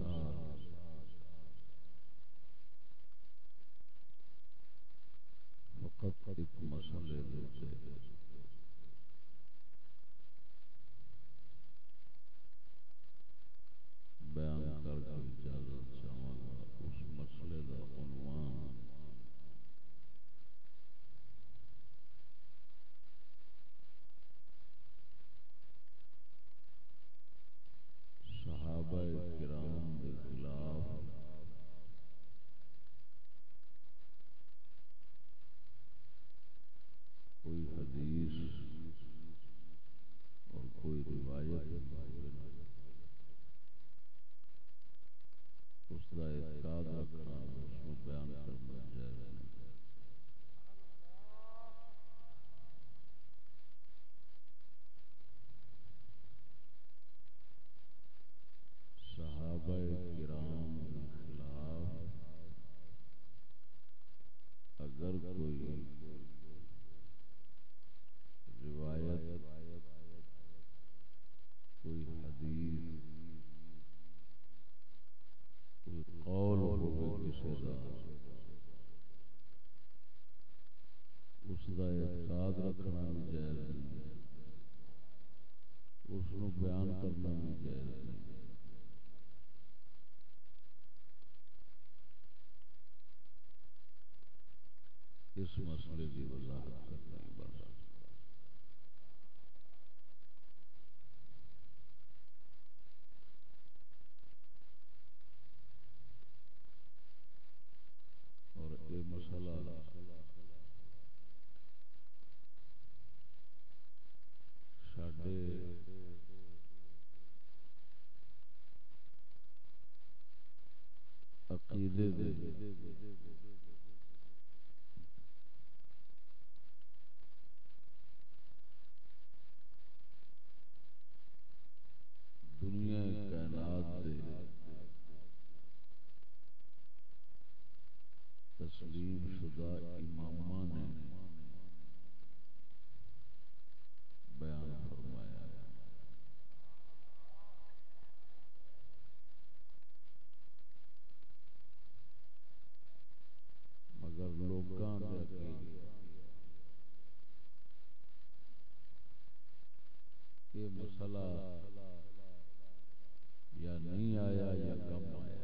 سال فقط ایک مسئلے دیتے اس مسئلے کی وضاحت کرنا لوکاں دے عقیدے یہ مسئلہ یا نہیں آیا یا کم آیا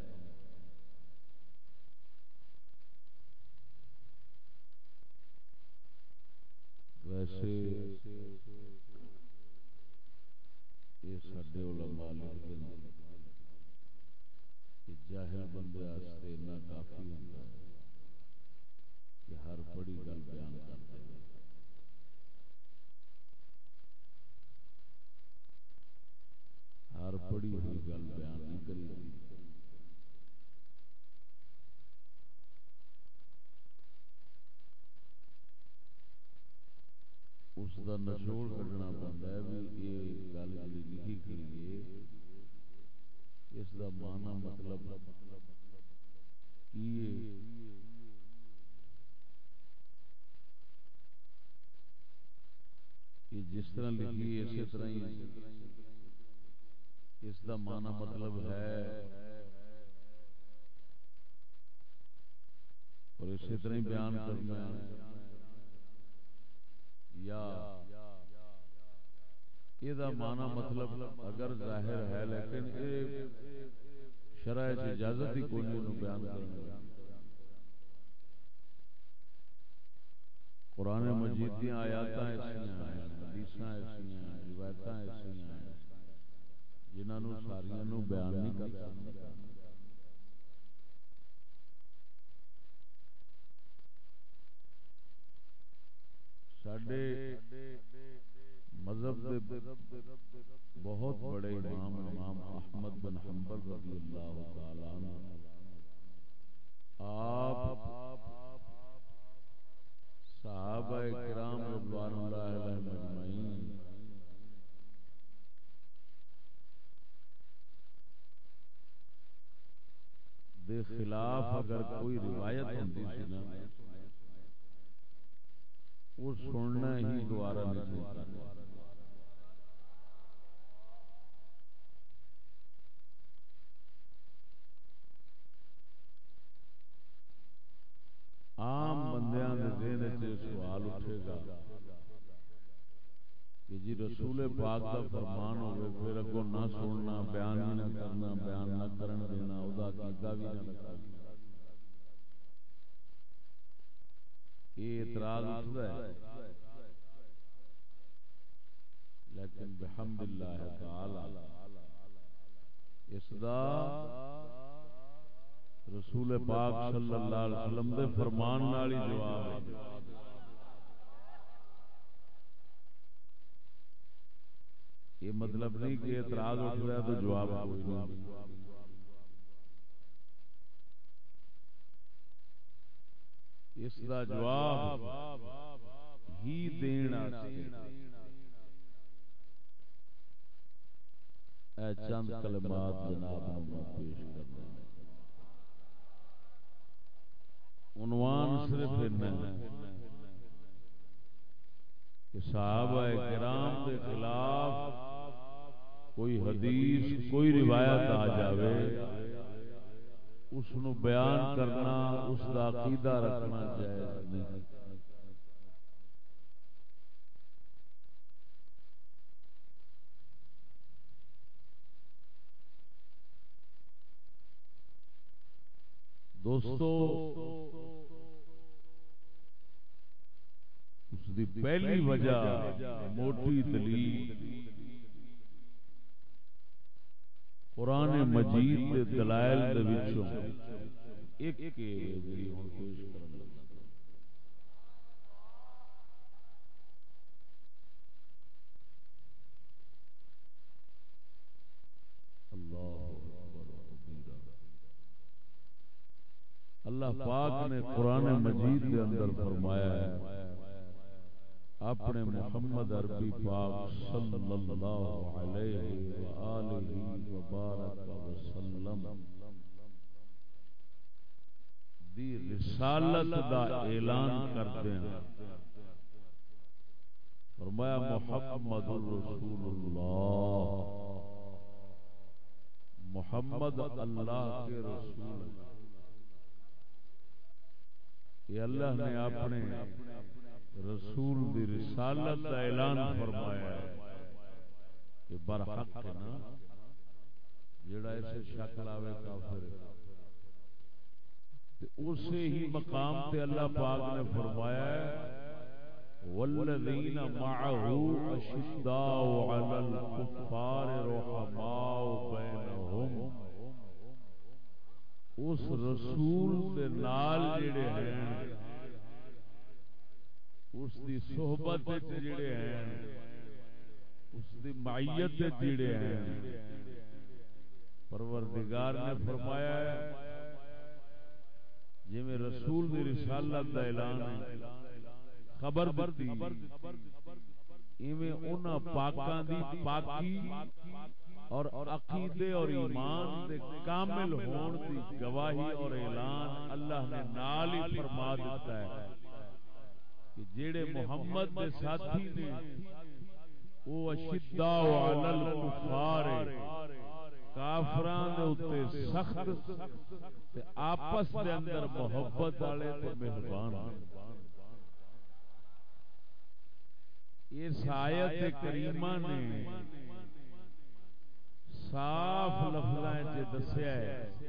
ویسے یہ سڈے علماء لکھتے ہیں کہ جاہل بندے واسطے اتنا کافی ہوتا ہے کہ ہر بڑی گل بیان کرتے ہیں ہر بڑی ہوئی گل بیان نہیں کری اس کا نچوڑ کھڈنا پڑتا ہے بھی یہ گل جی لکھی کھڑی ہے، اس کا مانا مطلب کی ہے؟ کہ جس طرح لکھی اسی طرح ہی اس کا مانا مطلب ہے۔ اور اسی طرح ہی بیان کرنا ہے۔ یا. یہ مانا مطلب اگر ظاہر ہے لیکن شرح اجازت ہی کوئی نہیں بیان کرنا۔ قرآن مجید دیا آیات ایسا حدیث ایسا روایت ایسا جنہوں ساریا بیان نہیں کر سکتا سڈے مذہب دے بہت بڑے امام امام احمد بن حنبل رضی اللہ تعالی عنہ آپ صحابہ کرام رضوان اللہ علیہ مجمعین دے خلاف اگر کوئی روایت ہوتی سی نا وہ سننا ہی دوبارہ نہیں عام بندیاں دے ذہن وچ سوال اٹھے گا کہ جی رسول پاک دا فرمان ہوئے پھر اگوں نہ سننا، بیان نہ کرنا، بیان نہ کرن دینا او دا عقیدہ بھی نہ رکھنا یہ اعتراض اٹھتا ہے۔ لیکن بحمد اللہ تعالی، اس دا رسول پاک صلی اللہ علیہ وسلم دے فرمان نال ہی جواب ہے۔ یہ مطلب نہیں کہ اعتراض اٹھ رہا ہے تو جواب کوئی نہیں اس دا جواب ہی دینا اے چند کلمات جناب میں پیش کرنا عنوان صرف اتنا کہ صحابہ کرام کے خلاف کوئی حدیث کوئی روایت آ جاوے۔ اس بیان کرنا، اس کا عقیدہ رکھنا جائز نہیں۔ دوستو، اس دی پہلی وجہ، موٹی دلیل۔ قرآن مجید دے دلائل دے وچوں ایک ہن پیش کرن لگا اللہ اللہ پاک نے قرآن مجید کے اندر فرمایا ہے اپنے محمد عربی پاک صلی اللہ علیہ وآلہ وبارک وسلم دی رسالت دا اعلان کرتے ہیں. فرمایا محمد رسول اللہ. محمد اللہ کے رسول. یہ اللہ نے اپنے رسول دی رسالت کا اعلان فرمایا ہے کہ برحق ہے نا جڑا اسے شک لاوے کافر ہے۔ اسے ہی مقام تے اللہ پاک نے فرمایا ہے والذین معه اشداء علی الكفار رحماء بینہم اس رسول دے نال جڑے ہیں اس دی صحبت جڑے ہیں اس دی معیت جڑے ہیں پروردگار نے فرمایا ہے جی میں رسول دی رسالت دا اعلان ہے خبر برتی ایویں انہاں پاکاں دی پاکی اور عقیدے اور ایمان دے کامل ہون دی گواہی اور اعلان اللہ نے نال ہی فرما دیتا ہے کہ جیڑے محمد دے ساتھی نے او اشداء علی الکفار کافران دے اوتے سخت تے آپس دے اندر محبت والے تے مہربان اس آیت کریمہ نے صاف لفظاں دسیا ہے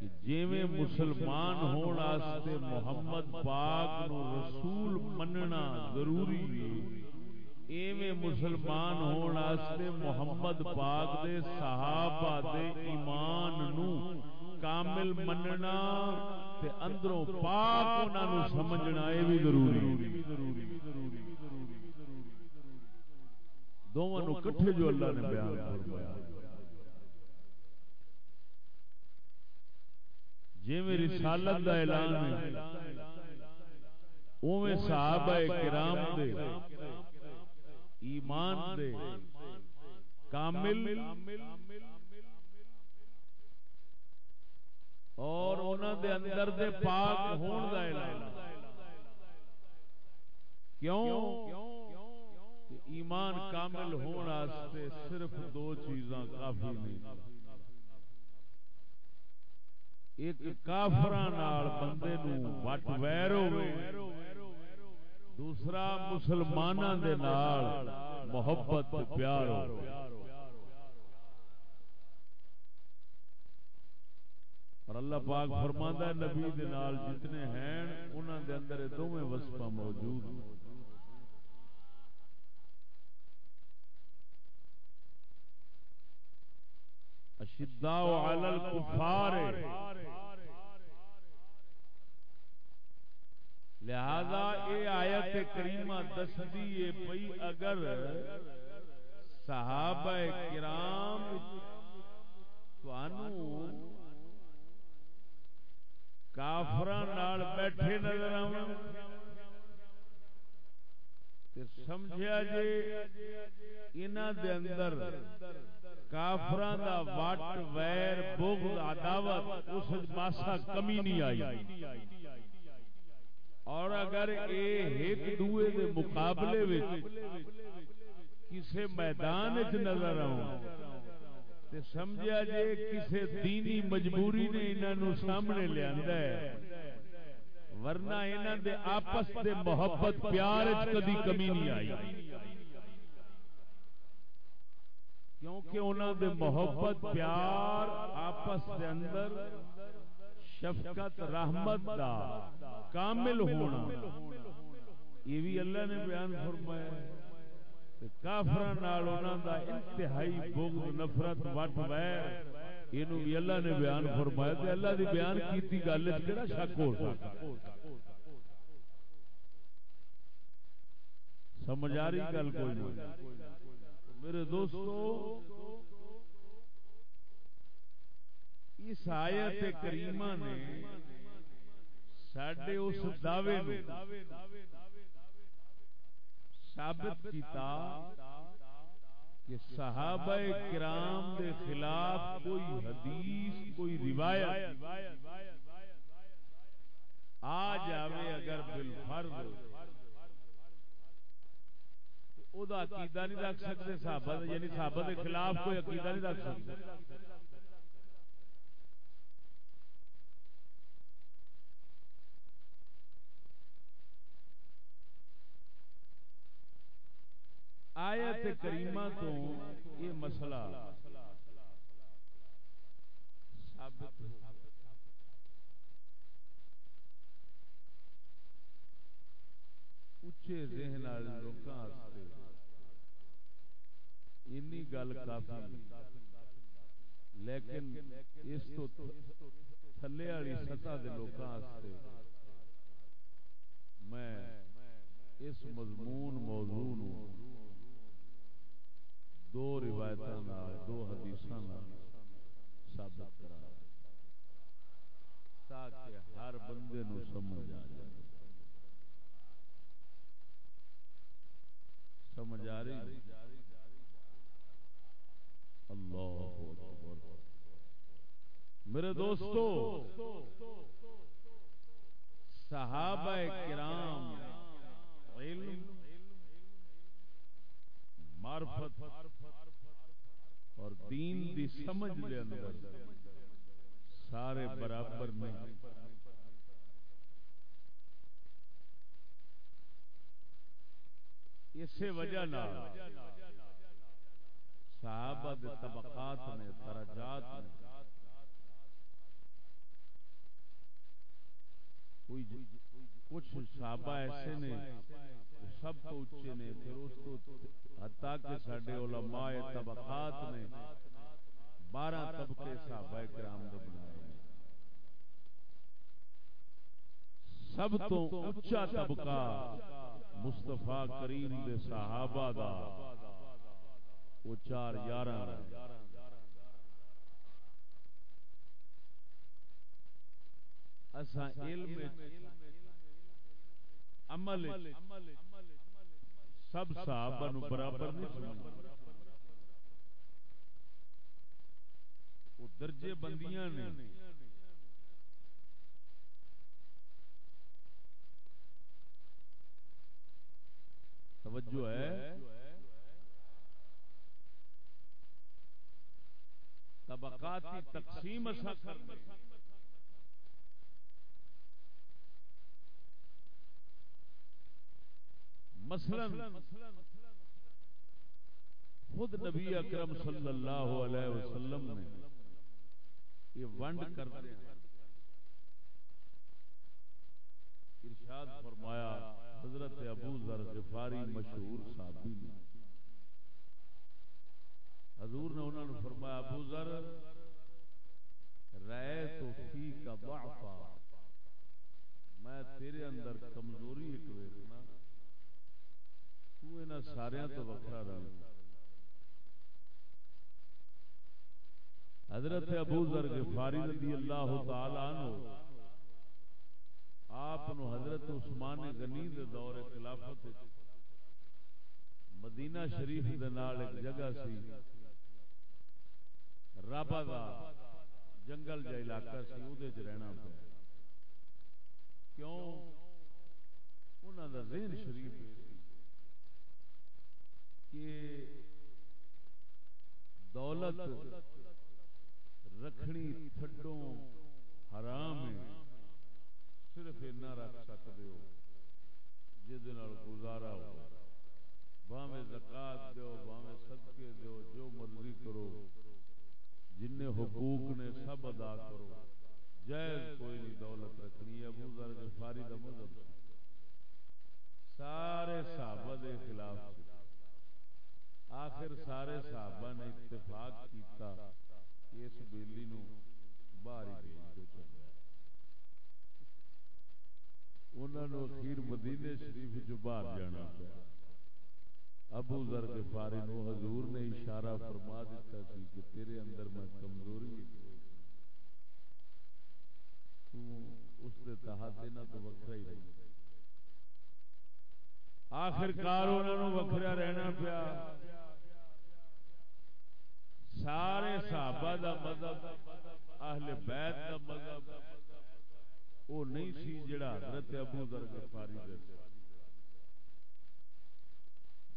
کہ جیویں مسلمان ہون واسطے محمد پاک نو رسول مننا ضروری ہے۔ ایویں مسلمان ہون واسطے محمد پاک دے صحابہ دے ایمان نو کامل مننا تے اندروں پاک انہاں نو سمجھنا اے بھی ضروری دونوں نو کٹھے جو اللہ نے بیان فرمایا۔ جی میں رسالت دا اعلان ہے اوویں صحابہ کرام دے۔ ایمان دے۔ کامل۔ اور انہاں دے اندر دے پاک ہون دا اعلان۔ کیوں؟ ایمان کامل ہون واسطے صرف دو چیزاں کافی نہیں۔ ایک کافران بندے نو وٹ ویر دوسرا مسلمانوں دے نال محبت، پیار ہو اور اللہ پاک فرماندا ہے، نبی دے نال جتنے ہیں، انہاں دے اندر دوویں وصفہ موجود۔ ہیں اشداء علی الکفار. لہذا اے آیت کریمہ دس دیئے پئی اگر صحابہ کرام توانو کافران نال بیٹھے نظر آؤں سمجھا جے انہ دے اندر کافران دا وٹ، ویر، بغض، عداوت، اس ماسا کمی نہیں آئی۔ اور اگر اے ایک دوے دے مقابلے وچ کسے میدان وچ نظر آؤں، تے سمجھا جے کسے دینی مجبوری نے انہاں نو سامنے لے ہے، ورنہ انہاں دے آپس دے محبت پیار وچ کدی کمی نہیں آئی۔ کیونکہ انہوں دے محبت، پیار، آپس دے اندر شفقت، رحمت دا کامل ہونا۔ یہ بھی اللہ نے بیان فرمایا کافر دا انتہائی بغض، نفرت، وٹ ویر، یہ بھی اللہ نے بیان فرمایا۔ تے اللہ دی بیان کیتی گل کہڑا شک ہو سکتا؟ سمجھ آ رہی گل کوئی نہیں؟ میرے دوستو، اس آیت کریمہ نے سڈے اس دعوے ثابت کیتا کہ صحابہ کرام دے خلاف کوئی حدیث، کوئی روایت آ جاوے اگر بالفرض او دا عقیدہ نہیں رکھ سکتے صحابہ یعنی صحابہ دے خلاف کوئی عقیدہ نہیں رکھ سکتے آیت کریمہ تو یہ مسئلہ ثابت ہو اچھے ذہن والے لوگوں اینی گل کافی لیکن اس تو تھلے والی سطح کے لوگوں میں اس مضمون موضوع دو روایت دو حدیث ثابت کرا تاکہ ہر بندے نو سمجھ آ جائے۔ سمجھ آ رہی اللہ میرے دوستو صحابہ کرام علم معرفت اور دین دی سمجھ دے اندر سارے برابر نہیں۔ اسی وجہ صحابہ دے طبقات نے، درجات نے۔ کچھ صحابہ ایسے نے سب تو اچھے نے، پھر اس تو حتیٰ کہ ساڈے علماء طبقات نے بارہ طبقے صحابہ کرام دے بنائے سب تو اچھا طبقہ مصطفیٰ کریم دے صحابہ دا۔ وہ چار یارہ اساں علم عمل سب صحابہ نو برابر نہیں وہ درجے بندیاں نے۔ توجہ ہے۔ طبقاتی تقسیم اسا کرنے مثلا خود نبی اکرم صلی اللہ علیہ وسلم نے یہ ونڈ کر دیا ارشاد فرمایا، حضرت ابو ذر غفاری مشہور صحابی نے حضور نے انہوں نے فرمایا، ابو ذر رائے تو فی کا ضعفا۔ میں تیرے اندر کمزوری ایک ویکنا تو انہاں سارے تو وکھرا رہا حضرت ابو ذر غفاری رضی اللہ تعالی عنہ، آپ نو حضرت عثمان غنی دے دور خلافت مدینہ شریف دے نال ایک جگہ سی۔ رابا دا جنگل جا علاقہ سی او دے رہنا پیا۔ کیوں؟ انہاں دا ذہن شریف کہ دولت رکھنی تھڈوں حرام ہے۔ صرف اینا رکھ سکتے ہو جس گزارا ہو۔ باہیں زکات دو باہیں صدقے دو جو مرضی کرو۔ جن حقوق نے سب ادا کرو۔ جائز کوئی نہیں، دولت رکھنی ہے۔ ابو ذر غفاری دا مذہب۔ سارے صحابہ دے خلاف۔ آخر سارے صحابہ نے اتفاق کیتا کہ اس بیلی نو باہر بھیج دو چلے انہوں نے اخیر مدینے شریف جو باہر جانا پیا۔ ابو ذر غفاری نو حضور نے اشارہ فرما دیتا سی کہ تیرے اندر میں کمزوری تو اس کے تحت یہاں تو وکرا ہی رہی آخر کار انہوں وکرا رہنا پیا۔ سارے صحابہ دا مذہب، اہل بیت دا مذہب، وہ نہیں سی جڑا حضرت ابو ذر غفاری دے۔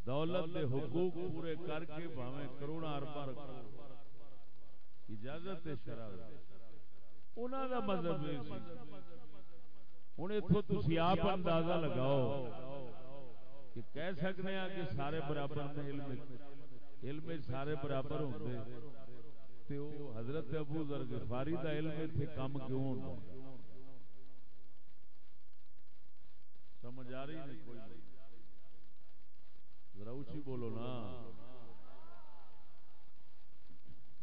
دولت دے حقوق پورے کر کے بھاویں کروڑا اربا رکھو۔ اجازت شرع انہاں دا مذہب یہ سی۔ ہن ایتھوں تسی آپ اندازہ لگاؤ کہ کہہ سکنے ہیں کہ سارے برابر نے علم علم سارے برابر ہوندے تے او حضرت ابو ذر غفاری دا علم ایتھے کم کیوں ہوندا سمجھ آ رہی نہیں کوئی ذرا اونچی بولو نا۔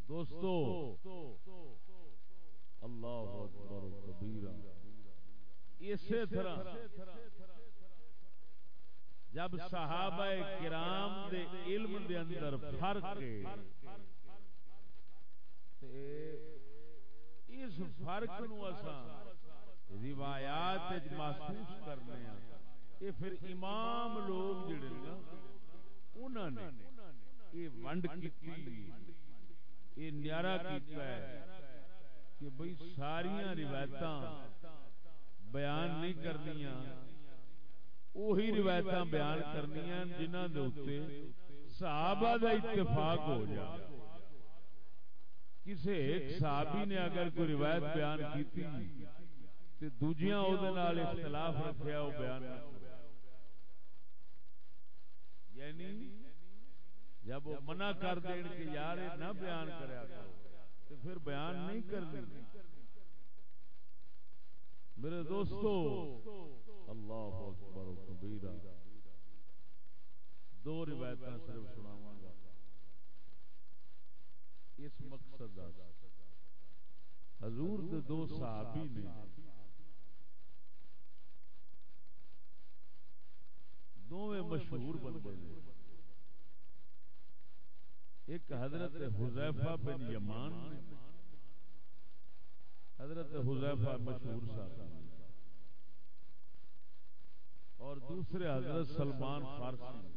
دوستو اللہ اکبر کبیرہ۔ اسی طرح جب صحابہ کرام دے علم دے اندر فرق اس فرق نو اساں روایات محسوس کرنے ہیں یہ پھر امام لوگ جڑے نا انہوں نے یہ ونڈ کی یہ نیارا کیتا ہے کہ بھئی ساریاں روایتاں بیان نہیں کرنیاں وہی روایتاں بیان کرنیاں جنہاں دے اوتے صحابہ دا اتفاق ہو جائے کسی ایک صحابی نے اگر کوئی روایت بیان کیتی تے دوجیاں او دے نال اختلاف رکھیا، او بیان نہ یعنی جب وہ منع کر دین کہ یار نہ بیان کریا کرو، تو پھر بیان نہیں کرنی۔ میرے دوستو، اللہ اکبر و کبیرہ، دو روایتاں صرف سناواں گا۔ اس مقصد حضور دے دو صحابی نے دوویں مشہور بندے نے۔ ایک حضرت حذیفہ بن یمان حضرت حذیفہ مشہور صاحب اور دوسرے حضرت سلمان فارسی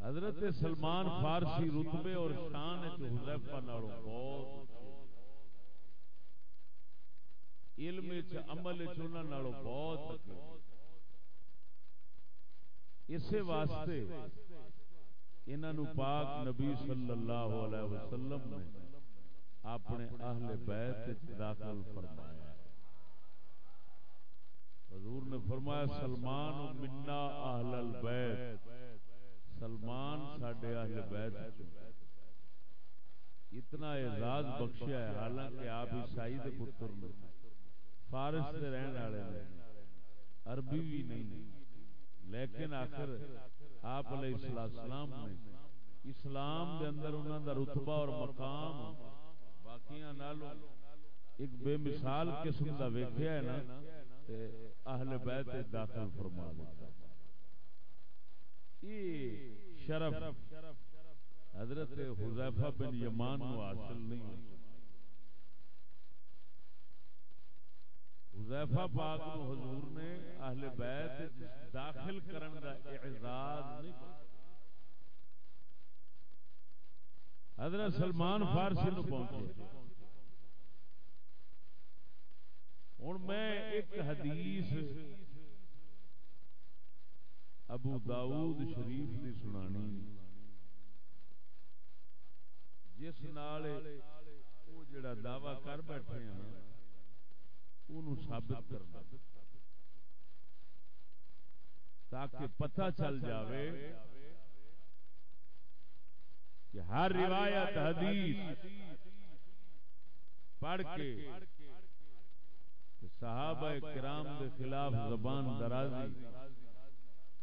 حضرت سلمان فارسی رتبے اور شان حذیفہ نالوں بہت علم عمل چنوں بہت اسی واسطے انہوں پاک نبی صلی اللہ علیہ وسلم نے اپنے اہل بیت داخل فرمایا۔ حضور نے فرمایا، سلمان منا اہل البیت۔ سلمان ساڈے اہل بیت اتنا اعزاز بخشیا ہے، حالانکہ آپ عیسائی دے پتر نے۔ فارس سے رہن والے نے۔ عربی بھی نہیں لیکن آخر آپ علیہ السلام نے۔ اسلام دے اندر انہوں دا رتبہ اور مقام باقیاں نالوں ایک بے مثال قسم دا ویکھیا ہے نا اہل بیت داخل فرما دیتا یہ شرف، حضرت حذیفہ بن یمان کو حاصل نہیں حذیفہ پاک کو حضور نے اہل بیت داخل کرن دا اعزاز نہیں حضرت سلمان فارسی نو پہنچے۔ ہوں میں ایک حدیث ابو داؤد شریف دی سنانی۔ جس نال وہ جڑا دعوی کر بیٹھے ہیں ثابت کرنا تاکہ پتہ چل جاوے کہ ہر روایت حدیث پڑھ کے صحابہ کرام کے خلاف زبان درازی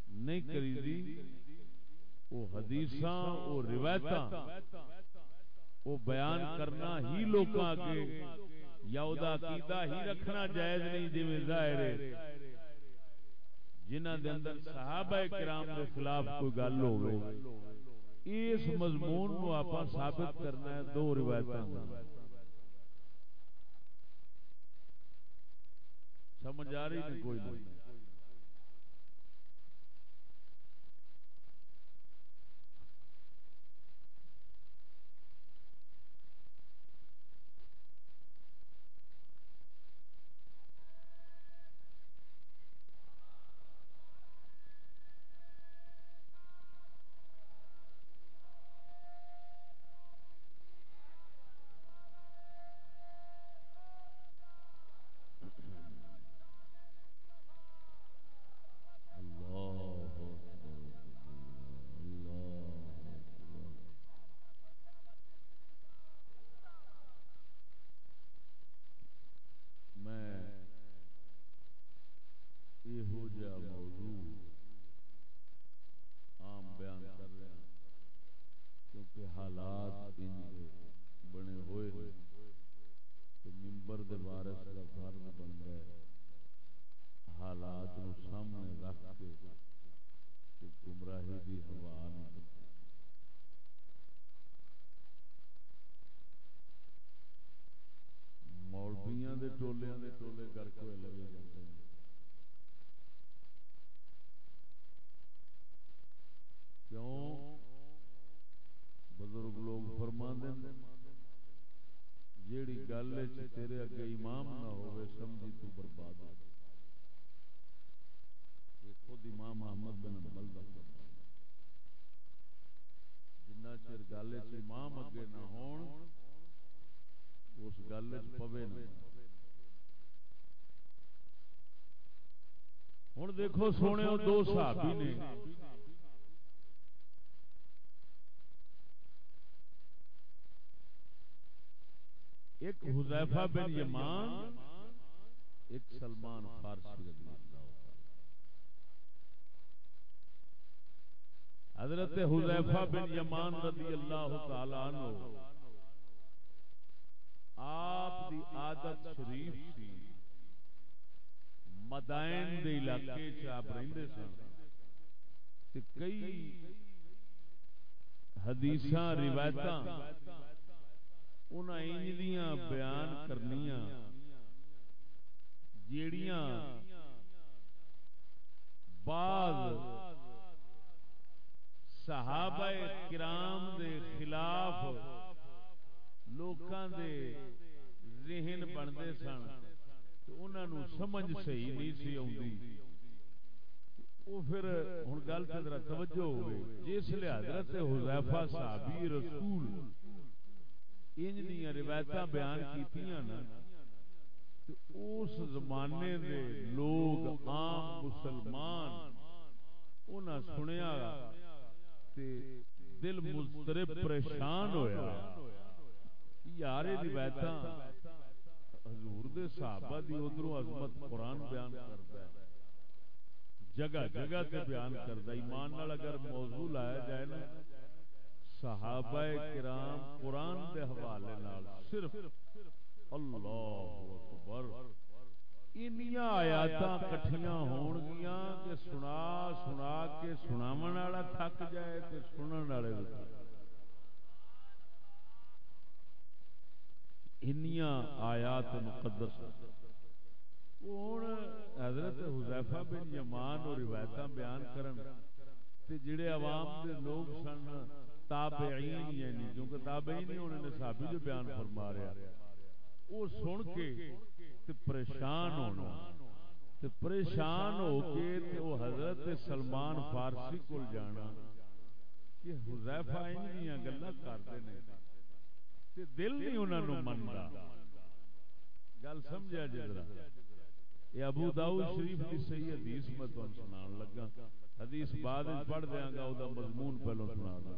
نہیں کری دی وہ حدیثاں، وہ روایت وہ بیان کرنا ہی لوگوں کے یا او دا عقیدہ ہی رکھنا جائز نہیں جی ظاہر ہے۔ جنہ دے اندر صحابہ کرام دے خلاف کوئی گل ہوے اس مضمون نو آپا ثابت کرنا ہے دو روایتاں سمجھ آ رہی نہیں کوئی نہیں گل امام اگے نہ ہون، اس گل پوے نہ ہوں دیکھو سونے دو صحابی نے۔ ایک حذیفہ بن یمان، ایک سلمان فارسی رضی اللہ حضرت حذیفہ بن یمان رضی اللہ تعالی عنہ، آپ دی عادت شریف سی، مدائن دے علاقے چ آپ رہندے سن، تے کئی حدیثاں، روایتاں انہاں انج دیاں بیان کرنیاں، جیڑیاں بعض صحابہ کرام دے خلاف لوکاں دے ذہن بندے سن انہاں نو سمجھ صحیح نہیں سی وہ پھر ہوں گل ذرا توجہ ہو جس لیے حضرت حذیفہ صحابی رسول انج دیا روایت بیان کیتیاں نا اس زمانے دے لوگ عام مسلمان انہاں سنیا دل مضطرب پریشان ہویا۔ یار روایتاں حضور دے صحابہ دی ادھروں عظمت قرآن بیان کرتا ہے۔ جگہ جگہ تے بیان کرتا ایمان نال اگر موضوع لایا جائے نا، صحابہ کرام قرآن دے حوالے نال صرف اللہ اکبر انیاں آیاتاں کٹھیاں ہون گیاں کہ سنا سنا کے سناون والا تھک جائے تے سنن والے آیات مقدس ہوں حضرت حذیفہ بن یمان اور روایتاں بیان کرن تے جڑے عوام دے لوگ سن تابعین یعنی کیونکہ تابعین ہی انہوں نے صحابی جو بیان فرما رہا وہ سن کے تے پریشان ہونا تے پریشان ہو کے تے وہ حضرت سلمان فارسی کو جانا کہ حذیفہ انہیاں گلاں کردے نے دل نہیں انہوں منتا گل سمجھا جی یہ ابو داؤد شریف کی صحیح حدیث میں تمہیں سنا لگا۔ حدیث بعد پڑھ دیا گا وہ مضمون پہلو سنا گا۔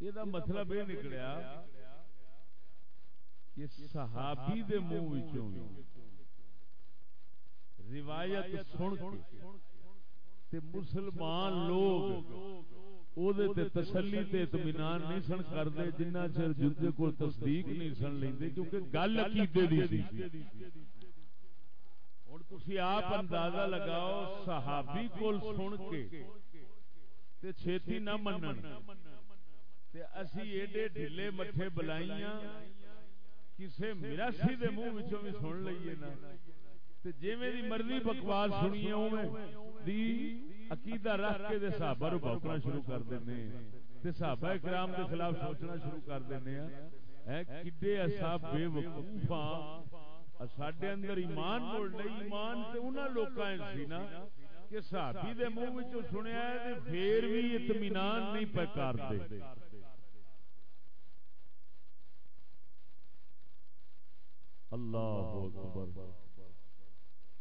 یہ مطلب یہ نکلیا کہ صحابی دے منہ وچوں روایت سن کے تے مسلمان لوگ او دے تے تسلی تے اطمینان نہیں سن کرتے جنہ چر جدے کو تصدیق نہیں سن لیں کیونکہ گل عقیدے دی سی۔ ہوں تھی آپ اندازہ لگاؤ، صحابی کول سن کے تے چھیتی نہ منن۔ تے اسی ایڈے ڈھلے مٹھے بلائیاں کسے میراسی دے منہ وچوں بھی سن لئیے نا۔ تے جویں دی مرضی بکواس سنیے اوویں دی عقیدہ رکھ کے دے صحابہ رو بھوکنا شروع کر دینے تے صحابہ کرام دے خلاف سوچنا شروع کر دینے ہیں۔ کڈے اصحاب بے وقوف ہاں۔ ساڈے اندر ایمان موڑ نہیں ایمان تے انہاں لوکاں سی نا کہ صحابی دے منہ وچوں سنیا تے پھر بھی اطمینان نہیں پے کردے اللہ اکبر۔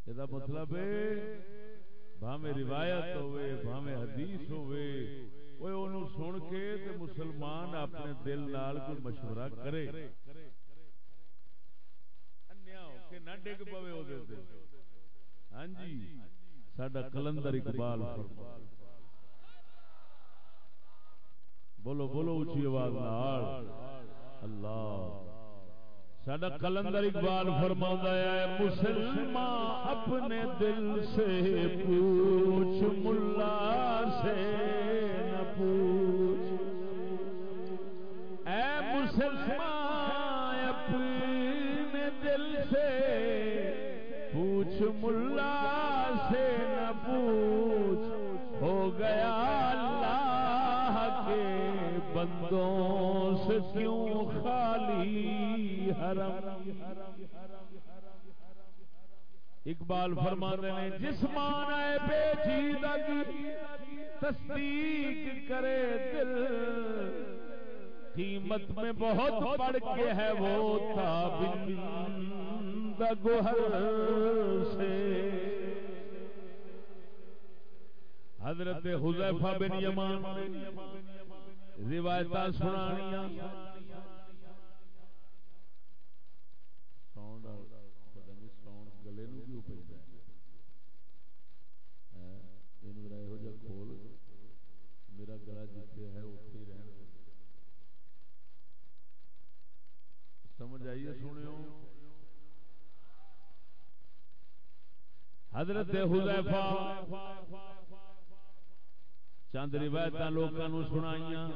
یہ مطلب ہے بھاویں روایت ہوئے بھاویں حدیث ہوئے وہ انہوں سن کے تے مسلمان اپنے دل نال کوئی مشورہ کرے انیا ہو کے نہ ڈگ پوے دے ہاں جی ساڈا کلندر اقبال بولو بولو اونچی آواز نال اللہ سڈا کلندر اقبال فرما ہے مسلمان اپنے دل سے پوچھ، ملا سے نہ پوچھ۔ اے مسلمان اقبال فرما رہے ہیں جس مانا بے چیدہ کی تصدیق کرے دل۔ قیمت میں بہت بڑھ کے ہے وہ تابند گوہر سے۔ حضرت حذیفہ بن یمان روایت سنانیاں میرا گلا جتنے ہے اتنے ہی رہن سمجھ آئیے سنو حضرت حذیفہ چند روایت لوگوں سنائیاں۔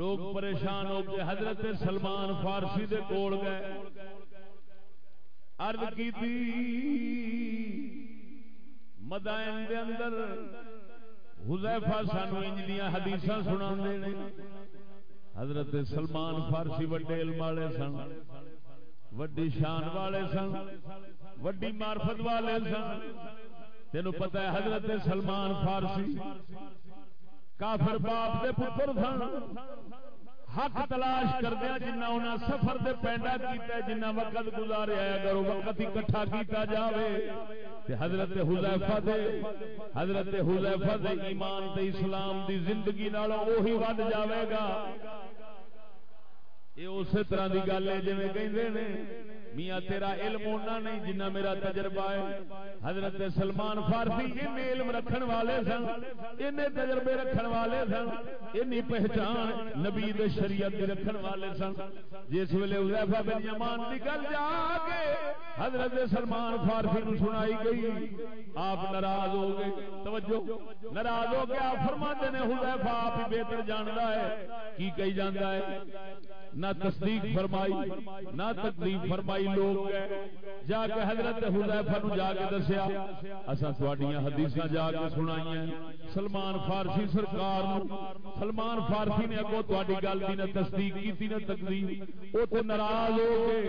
لوگ پریشان ہو کے حضرت سلمان فارسی دے کول گئے۔ عرض کی مدائن دے اندر حذیفہ سانو انج دیاں حدیثاں سنا دے حضرت سلمان فارسی وڈے علم والے سن، وڈی شان والے سن، وڈی معرفت والے سن۔ تینو پتہ ہے حضرت سلمان فارسی کافر باپ دے پتر سن۔ حق تلاش کردیا جنہ انہاں سفر دے پینڈا کیتا ہے، جنہ وقت گزاریا ہے اگر وقت اکٹھا کیتا جاوے، تے حضرت حذیفہ دے، حضرت حذیفہ دے ایمان تے اسلام دی زندگی نال وہی ود جاوے گا۔ یہ اسی طرح کی گل ہے جی کہ میاں تیرا علم ہونا نہیں جنہ میرا تجربہ ہے۔ حضرت سلمان فارسی ان علم رکھن والے سن ان تجربے رکھن والے سن ان پہچان نبی شریعت کی رکھن والے سن۔ جس ویلے ازیفا بن یمان کی گل جا کے حضرت سلمان فارسی نو سنائی گئی۔ آپ ناراض ہو گئے۔ توجہ، ناراض ہو کے آپ فرما نے حضیفہ آپ ہی بہتر جانتا ہے۔ کی کہی جانا ہے؟ نہ تصدیق فرمائی، نہ تکلیف فرمائی لوگ۔ جا کے حضرت حذیفہ نو جا کے دسیا، اساں تواڈیاں حدیثاں جا کے سنائیاں۔ سلمان فارسی سرکار نو، سلمان فارسی نے اگوں تواڈی گل دی نہ تصدیق کیتی نہ تکلیف۔ او تے ناراض ہو کے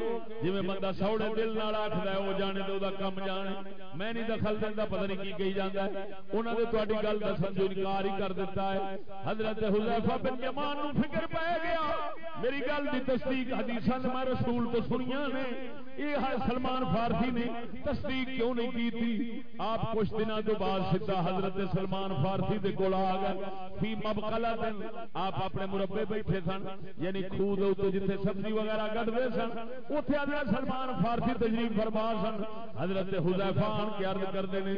جی جویں بندہ سوڑے دل نال آکھدا ہے او جانے تے او دا کم جانے۔ میں نہیں دخل دیندا، پتہ نہیں کی کہی جاندا ہے۔ انہاں نے تواڈی گل دا سمجھو انکار ہی کر دیتا ہے۔ حضرت حذیفہ بن یمان نو فکر پے گیا، میری گل گل دی تصدیق حدیثاں میں رسول تو سنیاں نے۔ یہ سلمان فارسی نے تصدیق کیوں نہیں کی تھی آپ کچھ دنوں تو بعد سیدھا حضرت سلمان فارسی دے کول آ گئے۔ فی مبقلا دن آپ اپنے مربے بیٹھے سن یعنی خود تو جتھے سبزی وغیرہ کٹتے سن اتنے حضرت سلمان فارسی تجریف فرما سن۔ حضرت حذیفان کے عرض کرتے ہیں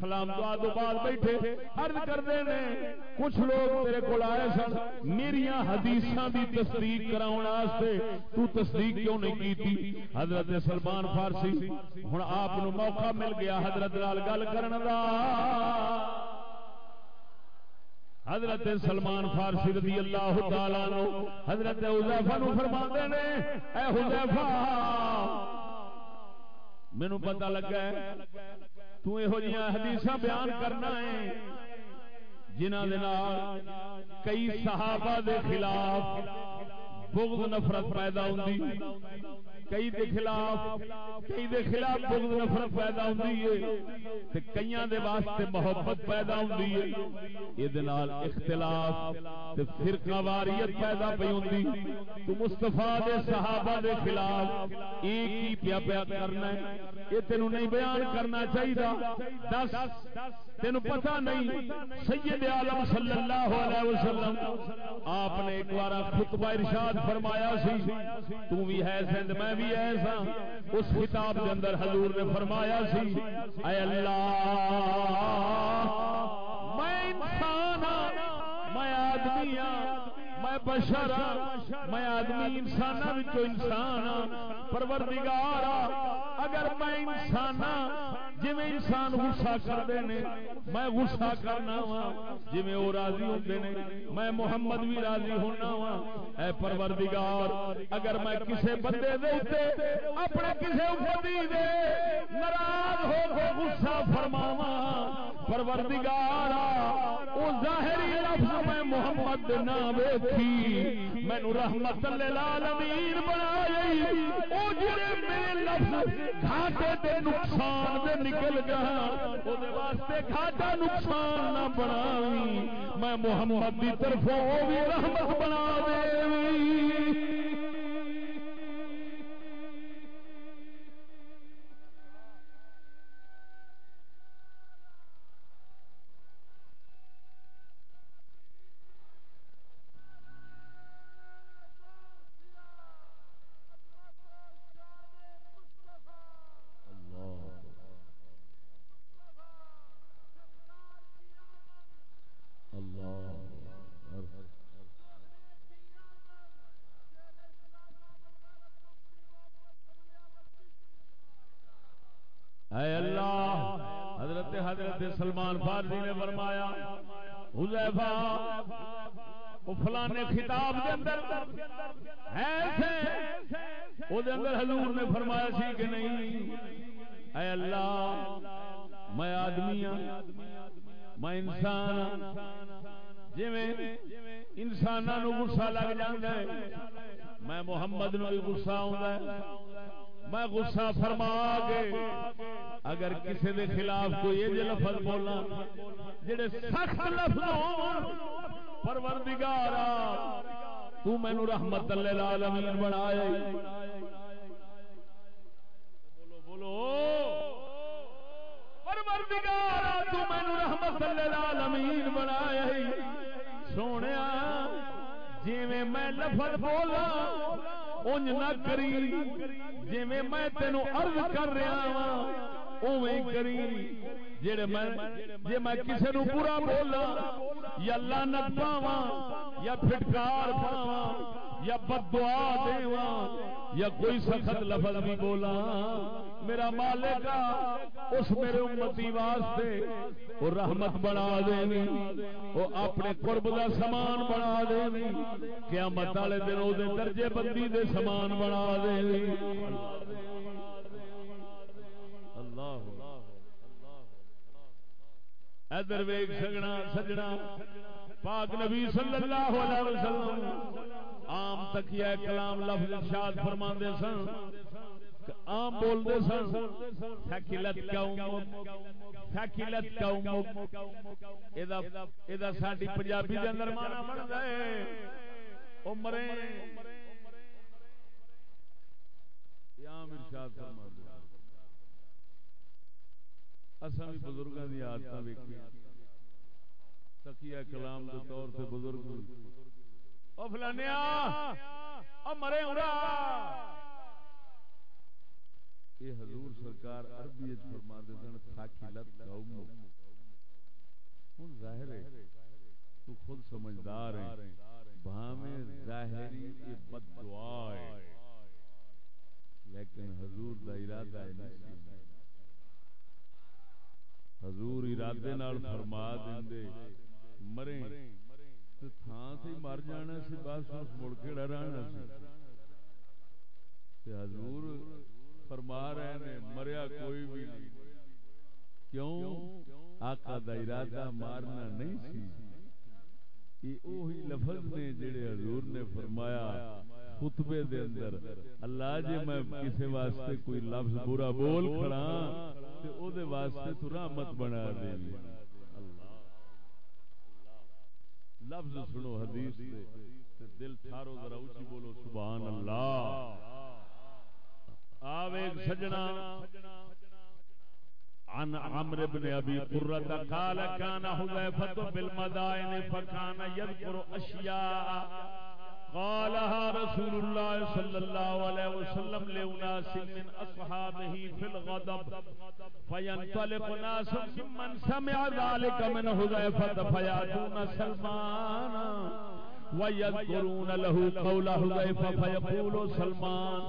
سلام دعا تو بعد بیٹھے۔ عرض کرتے ہیں کچھ لوگ میرے کو آئے سن میری حدیثاں دی تصدیق کراؤن کراؤ تو تصدیق کیوں نہیں کی تھی حضرت سلمان فارسی۔ ہوں آپ موقع مل گیا حضرت لال گل کر حضرت سلمان فارسی رضی اللہ تعالی عنہ حضرت حذیفہ نو فرماندے نے، اے حذیفہ، مینوں پتہ لگا ہے، تو یہو جیاں حدیثاں بیان کرنا ہے، جنہاں دے نال کئی صحابہ دے خلاف بغض نفرت پیدا ہوندی۔ کئی دے خلاف، کئی دے خلاف بغض نفرت پیدا ہوندی ہے۔ تے کئیاں دے واسطے محبت پیدا ہوندی ہے۔ یہ دے نال اختلاف تے فرقہ واریت پیدا پئی ہوندی۔ تو مصطفی دے صحابہ دے خلاف ایک ہی پیا پیا کرنا ہے۔ یہ تینوں نہیں بیان کرنا چاہیے دس۔ تینوں پتہ نہیں، سید عالم صلی اللہ علیہ وسلم، آپ نے ایک بار خطبہ ارشاد فرمایا سی، تو بھی ہے سند، میں بھی ایسا اس کتاب کے اندر حضور نے فرمایا سی، اے اللہ، میں انسان ہاں، میں آدمی ہاں میں بشر ہاں، میں آدمی انسان انسان پروردگار اگر میں انسان جی انسان غصہ کرتے ہیں میں غصہ کرنا وا جی وہ راضی ہوتے ہیں میں محمد بھی راضی ہونا وا اے پروردگار، اگر میں کسے بندے دے اپنے کسے امتی دے ناراض ہو کے غصہ فرماوا پروردگار، او ظاہری لفظ میں محمد نہ ویکھی۔ مینوں رحمت للعالمین بنائی۔ او جڑے میرے لفظ گھاٹے تے نقصان دے نکل گیا واسطے گھاٹا نقصان نہ بنا میں محمد کی طرفوں بھی رحمت بنا دے اے اللہ، حضرت حضرت سلمان فارسی نے فرمایا، حذیفہ، وہ فلانے خطاب دے اندر، ایسے او دے اندر حضور نے فرمایا سی کہ نہیں، اے اللہ، میں آدمی ہاں میں انسان ہاں جی انسانوں غصہ لگ جاتا ہے، میں محمد نو بھی غصہ آ میں غصہ فرما کے اگر کسی دے خلاف کوئی یہ لفظ بولا، جڑے سخت لفظ پروردگار تو مینو رحمت للعالمین بنایا بولو بولو۔ پروردگار تو مینو رحمت للعالمین بنایا سونے جی میں لفظ بولا انج نہ کری۔ جی میں تینوں عرض کر رہا ہاں اویں کری۔ جڑے میں جے میں کسے نو برا بولا یا لعنت پاواں، یا پھٹکار پاواں یا بد دعا دیواں، یا کوئی سخت لفظ بھی بولا میرا مالک اس میرے امتی واسطے وہ رحمت بنا دے وہ اپنے قرب دا سامان بنا دے قیامت والے دن وہ درجے بندی دے سامان بنا دے ادھر ویگ سجنا سجنا۔ پاک نبی صلی اللہ علیہ وسلم عام تکیا کلام لفظ ارشاد فرما سن۔ عام بولتے سن ثقلت قوم ثقلت فیکلت فیکلت یہ ساری پنجابی کے اندر مانا بنتا ہے۔ عمرے عام ارشاد فرما اصل بھی بزرگوں کی آدت ویکھی تکیا کلام کے طور سے بزرگ فلانیا مرے یہ حضور سرکار عربی فرما دے سن تھاکلت قوم. ہن ظاہر ہے، تو خود سمجھدار ہے بھاویں ظاہری یہ بد دعا ہے۔ لیکن حضور دا ارادہ ہے۔ نہیں حضور ارادے نال فرما دیندے مرے تو تھان سے مر جانا سی، بس اس مڑ کے رہنا سی۔ حضور فرما رہے نے، مریا کوئی بھی نہیں۔ کیوں؟ آقا دا ارادہ مارنا نہیں سی۔ یہ وہی لفظ نے جڑے حضور نے فرمایا۔ خطبے دے اندر، اللہ جی میں کسی واسطے کوئی لفظ برا بول کھڑا، تے او دے واسطے تو رحمت بنا دے لفظ سنو حدیث تے دل تھارو ذرا اونچی بولو، سبحان اللہ۔ آوے سجنا۔ عن عمرو بن ابي قرة قال كان حذيفة بالمدائن فكان يذكر اشياء قالها رسول الله صلى الله عليه وسلم لأناس من أصحابه في الغضب فينطلق ناس ممن سمع ذلك من حذيفة فيأتون سلمان ويذكرون له قول حذيفة فيقول سلمان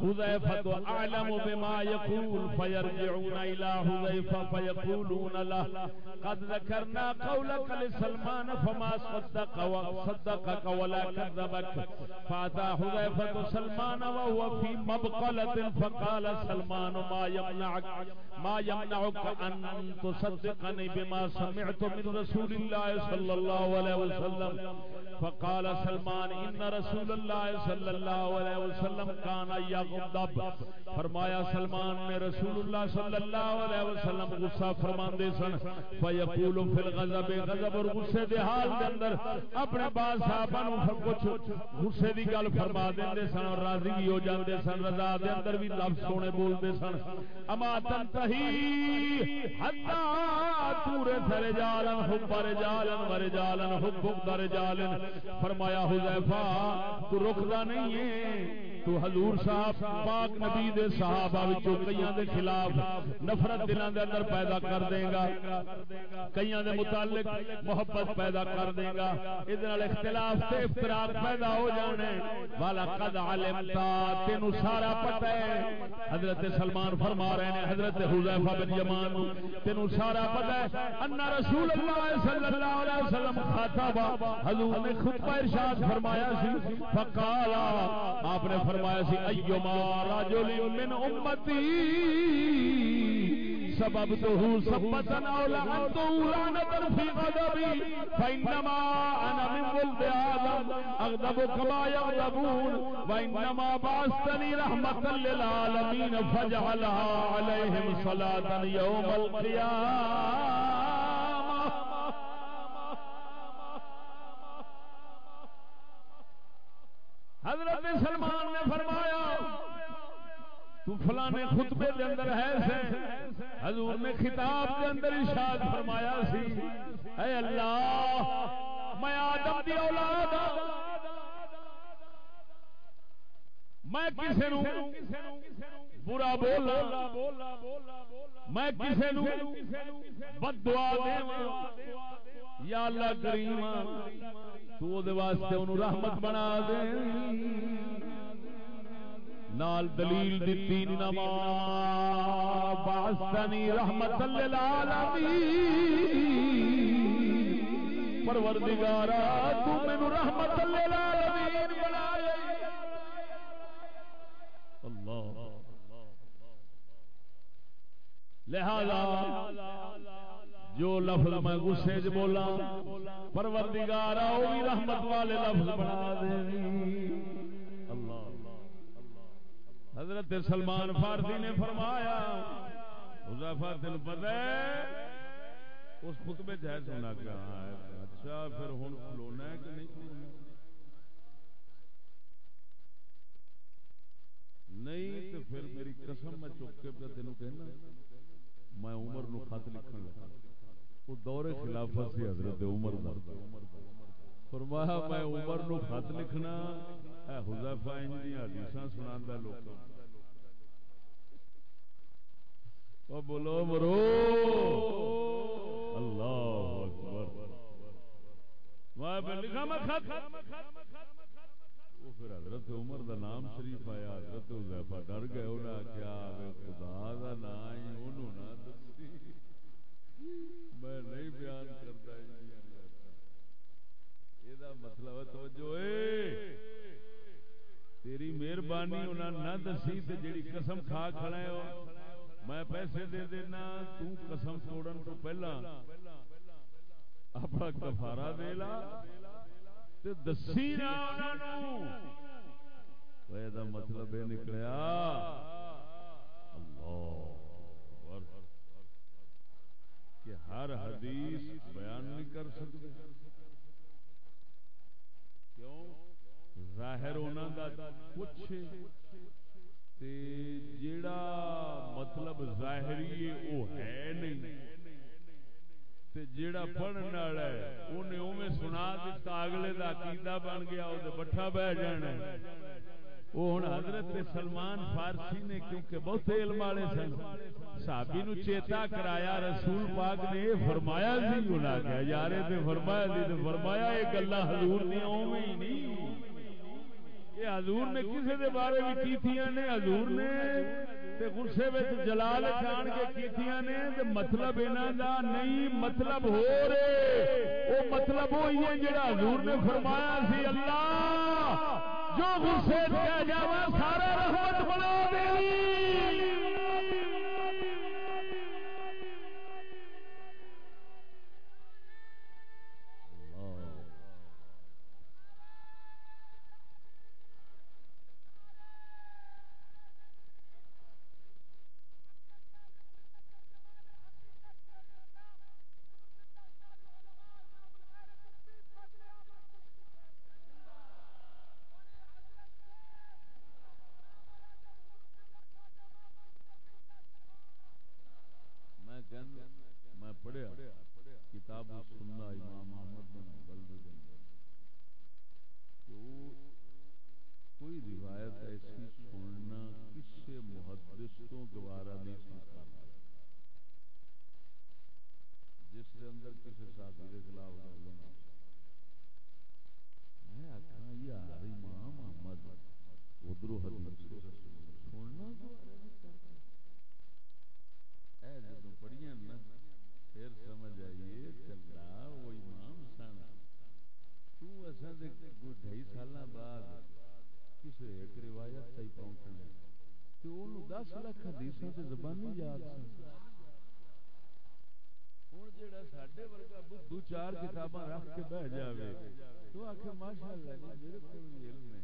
حذيفة أعلم بما يقول فيرجعون إلى حذيفة فيقولون له قد ذكرنا قولك لسلمان فما صدق وصدقك ولا كذبك فأتى حذيفة سلمان وهو في مبقلة فقال سلمان ما يمنعك ما يمنعك أن تصدقني بما سمعت من رسول الله صلى الله عليه وسلم فقال سلمان إن رسول الله صلى الله عليه وسلم كان يغضب فرمایا، سلمان نے رسول اللہ صلی اللہ علیہ وسلم غصہ فرمان دے سن فیقول فی الغضب، غضب اور غصے دے حال دے اندر اپنے بعض صحابہ نو کچھ غصے دی گل فرما دیندے سن اور راضی بھی ہو جاندے سن، رضا دے اندر بھی لفظ سونے بول دے سن۔ اما تنتہی حتا تورے سر جالن، حب رجالن ورجالن حب رجالن فرمایا، حذیفہ، تو رکدا نہیں ہے۔ تو حضور صاحب پاک نبی دے صحابہ وچوں کئیاں دے خلاف نفرت دلاں دے اندر پیدا کر دے گا، کئیاں دے متعلق محبت پیدا کر دے گا۔ اس نال اختلاف تے افتراق پیدا ہو جانے۔ والا قد علمتا، تینو سارا پتہ ہے۔ حضرت سلمان فرما رہے ہیں، حضرت حذیفہ بن یمان، تینو سارا پتہ ہے۔ ان رسول اللہ صلی اللہ علیہ وسلم خاطب حضور نے خطبہ ارشاد فرمایا سی، فقالا، آپ نے فرمایا فرمایا سی ایما رجل من امتی سبب تو سبتن او لعنت لعنت فی غضبی فانما انا من ولد آدم، اغضب كما يغضبون وانما بعثتني رحمة للعالمين فجعلها عليهم صلاة يوم القيامة. حضرت سلمان نے فرمایا، تو فلانے خطبے دے اندر ہے۔ سے حضور نے خطاب دے اندر ارشاد فرمایا سی، اے اللہ، میں آدم دی اولاد ہاں۔ میں کسے نو برا بولا میں کسے نو بد دعا دے یا اللہ کریم، تو دے واسطے انہوں رحمت بنا دے۔ نال دلیل دیتی نما باستنی رحمت للعالمین۔ پروردگارا، تو مینوں رحمت للعالمین بنا اللہ۔ لہذا جو لفظ میں غصے چ بولا، پروردگار وہ بھی رحمت والے لفظ بنا دے حضرت سلمان فارسی نے فرمایا تین پتہ اس خطبے چ سونا کیا ہاں، اچھا پھر ہوں کھلونا ہے کہ نہیں کھلونا؟ نہیں تو پھر میری قسم میں چک کے تینوں کہنا، میں عمر نو خط لکھن لگا۔ وہ دور خلافت سی حضرت عمر دا۔ فرمایا، میں عمر نو خط لکھنا، اے حذیفہ ان دی حدیثاں سناندا لوکاں۔ او بولو مرو اللہ اکبر۔ میں پہ لکھا، میں خط۔ وہ پھر حضرت عمر دا نام شریف آیا، حضرت حذیفہ ڈر گئے، انہاں کیا خدا دا نام ہی انہوں نہ دسی میں نہیں بیان کرتا یہ مطلب توجہ تیری مہربانی انہاں نہ دسی تے جڑی قسم کھا کھڑا ہے میں پیسے دے دینا، تو قسم توڑن تو پہلا۔ اپنا کفارہ دے لا تے دسی نہ انہاں نو۔ مطلب یہ نکلیا۔ اللہ۔ کہ ہر حدیث بیان نہیں کر سکتے۔ کیوں؟ ظاہر ہونا دا کچھ تے جیڑا مطلب ظاہری ہے، وہ ہے نہیں۔ تے جیڑا پڑھن والا ہے، اونے اوویں سنا دتا اگلے دا عقیدہ بن گیا، او تے بٹھا بہ جانا وہ ہوں حضرت سلمان فارسی نے، کیونکہ بہت علم والے سن۔ صحابی نو چیتا کرایا، رسول پاک نے یہ فرمایا سی، انہاں کیا یار تے فرمایا تے فرمایا، یہ گلاں حضور نے اوویں ہی نہیں۔ یہ حضور نے کسی دے بارے بھی کیتیاں نے؟ حضور نے۔ تے غصے وچ جلال جان کے کیتیاں نے؟ تے مطلب انہاں دا نہیں مطلب ہو رہے۔ او مطلب وہی ہے جڑا حضور نے فرمایا سی، اللہ جو غصے کیا جاوا سارا رحمت بنا دے میں پڑھیا کتاب سننا امام احمد بن حنبل کوئی روایت ایسی سننا کسی محدث تو دوبارہ نہیں سنتا جس کے اندر کسی ساتھی کے خلاف میں آخا یار امام احمد ادھر حدیث سننا جب پڑھیا نا پھر سمجھ آئیے چلا وہ امام سن ڈھائی سال بعد کسی ایک روایت تھی پہنچنا تو دس لاکھ حدیث زبانی یاد سن۔ ہوں جا سڈے ورگا بدھو چار کتاباں رکھ کے بہ جائے تو آخر ماشاء اللہ جی، میرے کو علم ہے۔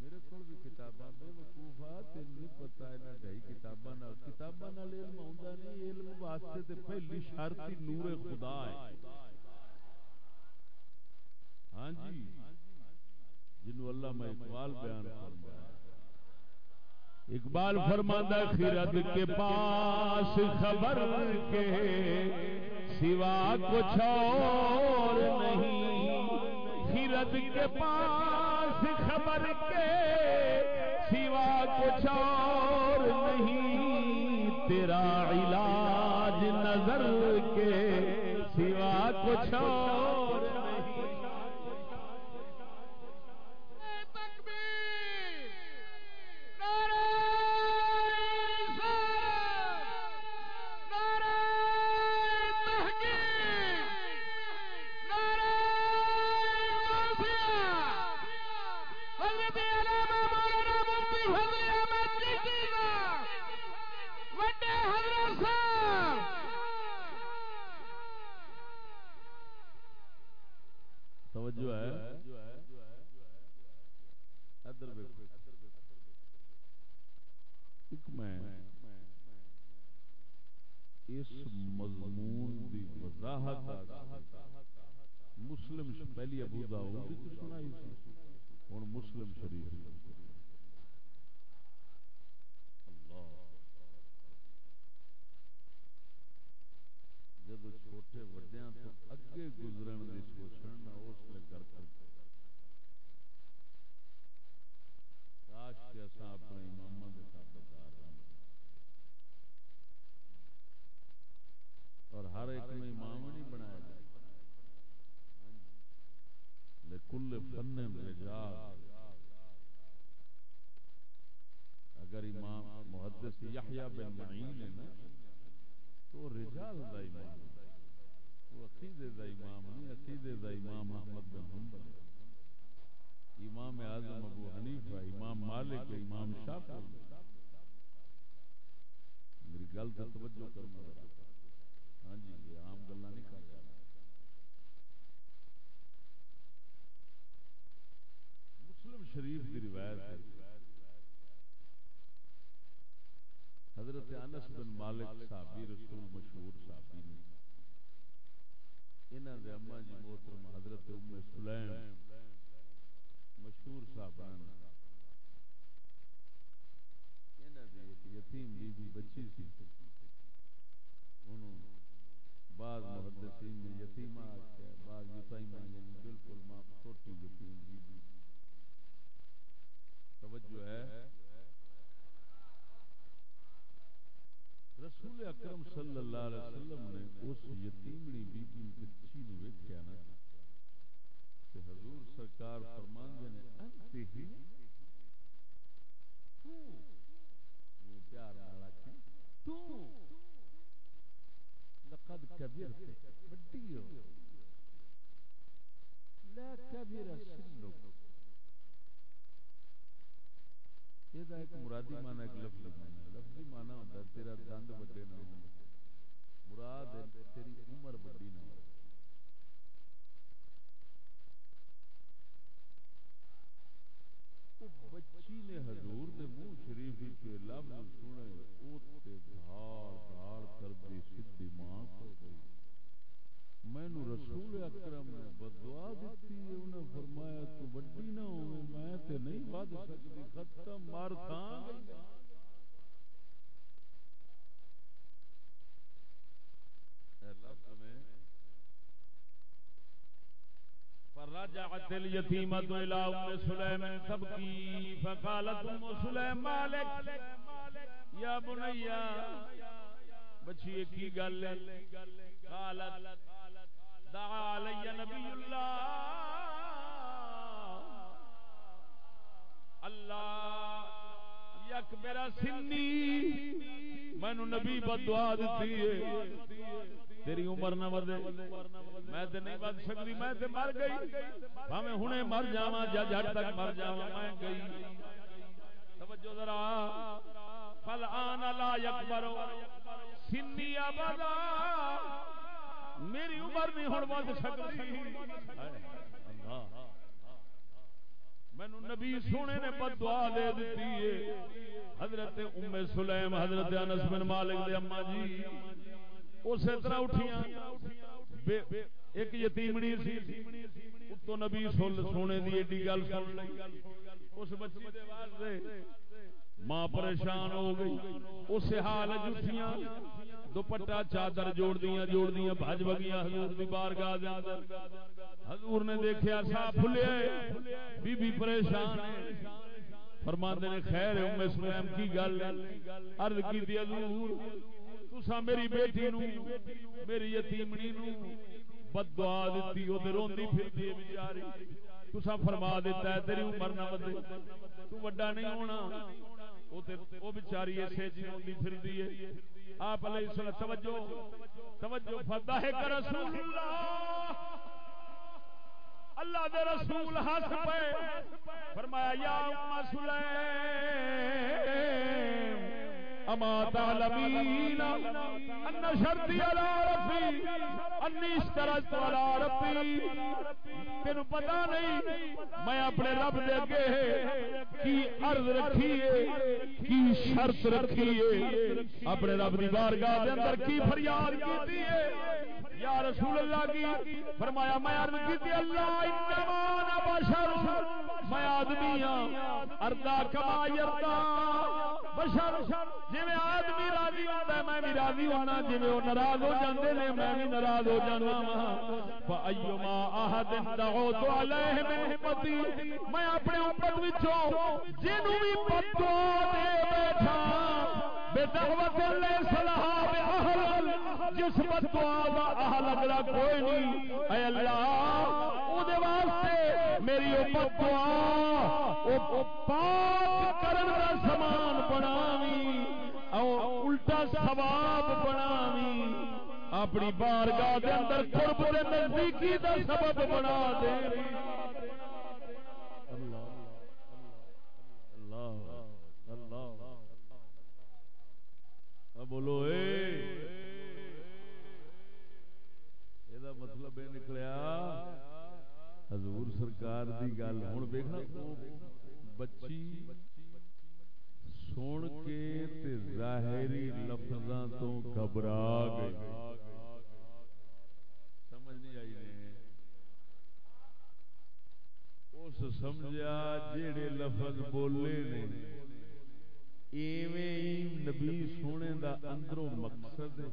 میرے کو بھی کتاباں بے وقوفا تین نہیں پتا یہاں ڈھائی کتاباں کتاباں علم آتا نہیں، علم واسطے تے پہلی شرط ہی نور خدا ہے۔ ہاں جی جنو اللہ میں اقبال بیان فرمایا۔ اقبال فرماندہ خیرت کے پاس خبر کے سوا کچھ اور نہیں۔ خیرت کے پاس خبر کے ایک۔ میں۔ اس مضمون دی وضاحت مسلم پہلی ابو داؤد کی سنائی سی ہن مسلم شریف اللہ۔ جب چھوٹے وڈیاں تو اگے گزرن دی سوچن نہ اس نے کر کر کاش کہ اساں اپنے اماماں دے تابعدار رہاں اور ہر ایک میں امام نہیں بنایا۔ جائے لکل فن رجال۔ اگر امام محدث یحییٰ بن معین ہے نا، تو رجال دا امام۔ وہ عقیدے دا امام نہیں، عقیدے دا امام احمد بن حنبل ہے۔ امام اعظم ابو حنیفہ، امام مالک، امام شافعی۔ میری گل تو توجہ کرنا ذرا ہاں جی یہ عام گلا نہیں کر رہا مسلم شریف کی روایت ہے۔ حضرت انس بن مالک صحابی، رسول مشہور صحابی۔ نے انہاں دے اماں جی محترم حضرت ام سلیم مشہور صاحبان انہاں دی ایک یتیم بی بی بچی سی۔ انہوں بعض محدثین نے یتیمہ آکھیا بعض یتیمہ یعنی بالکل ماں چھوٹی یتیم بی بی توجہ ہے۔ رسول اکرم صلی اللہ علیہ وسلم نے اس یتیمڑی بی بی بچی نو ویکھیا نا۔ تے حضور سرکار فرماندے نے، انت ہی؟ تو، وہ پیار نال آکھی تو، لقد کبرت بڑی ہو۔ لا کبر سنک یہ دا ایک مرادی معنی، ایک لفظ معنی لفظی معنی ہوتا ہے، تیرا دند بڑے نہ ہو مراد ہے تیری عمر بڑی نہ ہو بچی نے حضور دے منہ شریف کے لفظ سنے، او تے دھاڑ دھاڑ کر دی سیدھی ماں کو گئی مینو رسول اکرم نے بدعا دیتی ہے انہیں فرمایا، تو بڑی نہ ہوئے میں تے نہیں ود سکتی ختم مار تھا فرجعت اليتيمة إلى أم سليم تبكي، فقالت أم سليم، مالك، يا بني، بچی کی گل قالت، دعا علی نبی اللہ۔ اللہ یک میرا سنی مینو نبی بدعا دیتی ہے۔ تیری عمر نہ ودے۔ میں تے نہیں ود سکتی، میں تے مر گئی۔ ہمیں ہنے مر جاواں جا جٹ تک مر جاواں، میں گئی۔ توجہ ذرا۔ فل آن لا یکبر۔ سنی ابدا میری عمر نہیں ہن ود سکتی۔ مینو نبی سونے نے بد دعا دے دیتی ہے۔ حضرت ام سلیم، حضرت انس بن مالک دے اما جی۔ اسی طرح اٹھیاں۔ ایک یتیمڑی سی۔ اتو نبی سونے دی ایڈی گل سن لئی۔ اس بچی دے واسطے ماں پریشان ہو گئی۔ اس حال جٹھیاں دوپٹا چادر جوڑ دیاں جوڑ دیاں بھج بگیاں حضور دی بارگاہ دے اندر۔ حضور نے دیکھیا سا پھلے بی بی پریشان ہے۔ فرماندے نے، خیر ام سلیم، کی گل عرض کی دی حضور۔ تسا میری بیٹی نو میری یتیمنی نو بد دعا دیتی او تے روندی پھردی ہے بیچاری۔ تسا فرما دیتا ہے تیری عمر نہ ودے تو بڑا نہیں ہونا۔ او تے او بیچاری ایسے جی روندی پھردی ہے۔ آپ علیہ الصلوۃ توجہ توجہ فضاہ کر رسول اللہ اللہ دے رسول ہنس پے۔ فرمایا یا ام سلیم اما تعلمین ان شرطی علی ربی انی اشترت ربی۔ تینو پتا نہیں، میں اپنے رب دے اگے کی عرض رکھی ہے، کی شرط رکھی ہے۔ اپنے رب دی بارگاہ دے اندر کی فریاد کیتی ہے۔ یا رسول اللہ کی، فرمایا میں عرض کیتی، اللہ انما انا بشر، میں آدمی ہاں اردا کما یردا۔ بشر جی آدمی راضی ہوتا ہے، میں بھی راضی ہونا جی وہ ناراض ہو جاتے ہیں میں بھی ناراض ہو جانا فایما احد دعوت علیہ من امتی میں اپنے امت وچوں جنوں بھی بدعا دے بیٹھا۔ بے دعوت اللہ صلاح بے اہل جس بدعا دا اہل اگلا کوئی نہیں۔ اے اللہ او دے واسطے میری او بدعا او پاک کرن دا سامان بناویں۔ او الٹا ثواب بناویں۔ اپنی بارگاہ دے اندر قرب دے نزدیکی دا سبب بنا دے۔ اللہ اللہ اللہ بولو، اے۔ یہ مطلب یہ نکلیا۔ حضور سرکار دی گل۔ ہوں دیکھنا بچی سن کے ظاہری لفظاں تو گھبرا گئی۔ اس سمجھا جڑے لفظ بولے نے، ایویں ہی نبی سونے دا اندروں مقصد ہے۔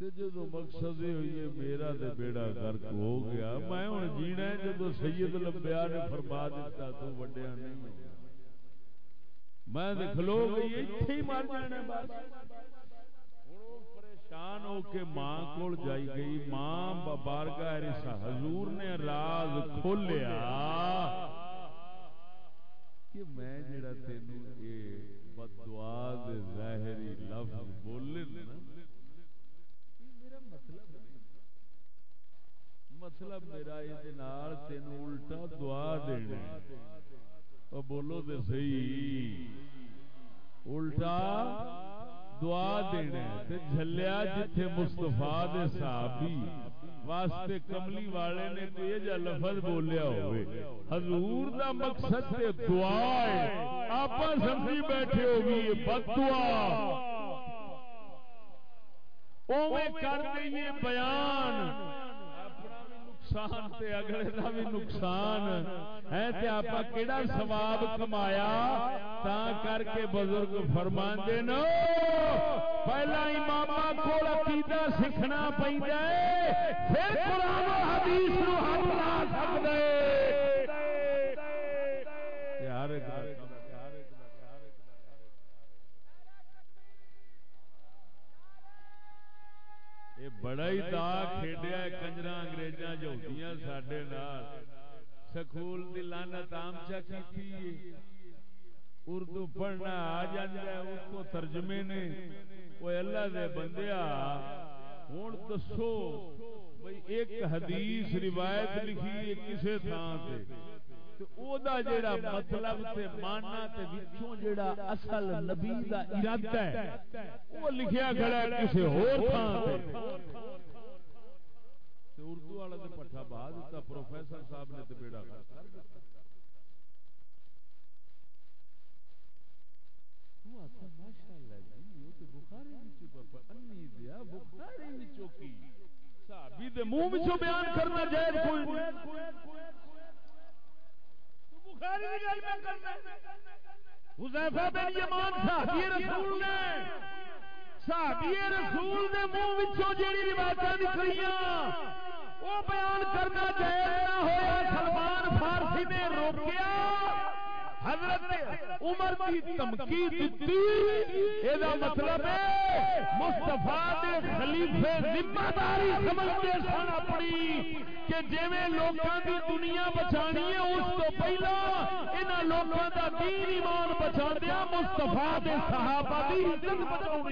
جدو مقصد یہ ہوئی میرا تے بیڑا غرق ہو گیا۔ میں ہوں جینا ہے جدو سید لمبیا نے فرما دیتا، تو وڈیا نہیں میں تے کھلو گئی، ایتھے ہی مر جانا بس۔ پریشان ہو کے ماں کول جائی گئی ماں بارگاہ رسا حضور نے راز کھولیا کہ میں جڑا تینوں اے بدعا دے ظاہری لفظ بولے نا میرا مطلب مطلب میرا یہ تین الٹا دعا دینا اور بولو تو صحیح۔ الٹا دعا دینا جلیا جتھے مستفا دے صحابی واسطے کملی والے نے کوئی جا لفظ بولیا ہوئے۔ حضور دا مقصد تے دعا ہے آپ سمجھی بیٹھے ہوگی بد دعا۔ اوے کر دئیے بیان۔ نقصان تے اگلے دا بھی نقصان ہے تے آپا کیڑا ثواب کمایا تا کر کے بزرگ فرماندے نو۔ پہلا امامہ کول عقیدہ سیکھنا پیندا ہے، پھر قرآن و حدیث نو ہاتھ لا سکدے یار یہ بڑا ہی دا کھیڈیا کنجرا انگریزاں جوتیاں ساڈے نال سکول دی لعنت عام چا کیتی اردو پڑھنا آ جاندا ہے اس کو ترجمے نے وہ اللہ دے بندیا ہن دسو بھئی ایک حدیث روایت لکھی ہے کسے تھان تے جیڑا مطلب تے ماننا تے وچوں جیڑا اصل نبی دا ارادہ ہے وہ لکھیا کھڑا ہے کسے ہور تھان تے تے اردو والا تے پٹھا با دیتا پروفیسر صاحب نے تے بیڑا کر دتا وہ آتا ماشاءاللہ جی وہ تے بخاری وچ پپا انی دیا بخاری وچوں کی صحابی دے منہ وچوں بیان کرنا جائز کوئی نہیں حذیفہ بن یمان صحابی رسول نے صحابی رسول دے منہ وچوں جیڑی روایتاں نکلیاں، وہ بیان کرنا جائز نہ ہویا، سلمان فارسی نے روکیا۔ حضرت عمر کی تمکی دیتی یہ مطلب ہے مستفا خلیفے ذمہ داری سمجھتے سن اپنی کہ جی لوگوں کی دنیا بچانی ہے، اس تو پہلا یہاں لوگوں کا دین ایمان بچا دیا مستفا صحابہ کی عزت بچاؤ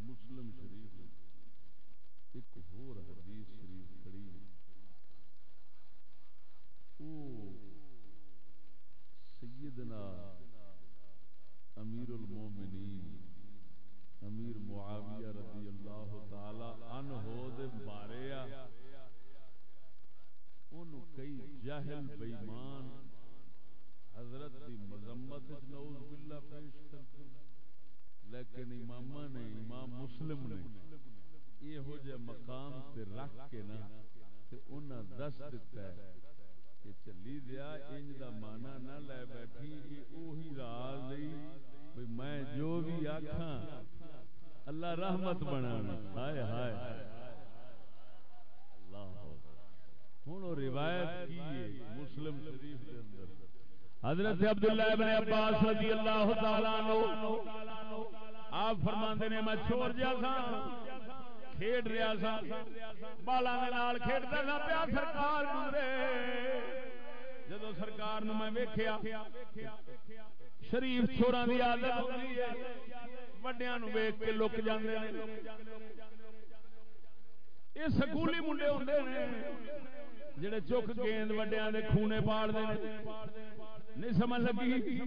مسلم شریف ایک اور حدیث شریف کھڑی او سیدنا امیر المومنین امیر معاویہ رضی اللہ تعالی عنہ دے بارے ان کئی جاہل بےمان۔ حضرت دی مذمت نعوذ باللہ پیش کرتے لیکن امام نے، امام مسلم نے یہ ہو جائے مقام تے رکھ کے نا، تے انہاں دس دیتا ہے کہ چلی دیا، انج دا مانا نہ لے بیٹھی، یہ اوہی راز نہیں بھئی میں جو بھی آکھاں، اللہ رحمت بنانا۔ ہائے ہائے اللہ ہوں روایت کی ہے مسلم شریف کے اندر۔ حضرت عبداللہ ابن عباس رضی اللہ تعالیٰ عنہ، آپ فرماندے نے، میں چھوڑ جا سا، کھیڈ رہا سا بالا دے نال کھیڈتا سا، پیا سرکار گزرے جدو سرکار نو میں ویکھیا، شریف چھوڑا دی عادت ہوندی ہے، وڈیاں نو ویکھ کے لک جاندے نے۔ یہ سکولی منڈے ہوندے نے۔ جڑے چک گیند وڈیاں دے خونے پاڑ دے نہیں سمجھ لگی؟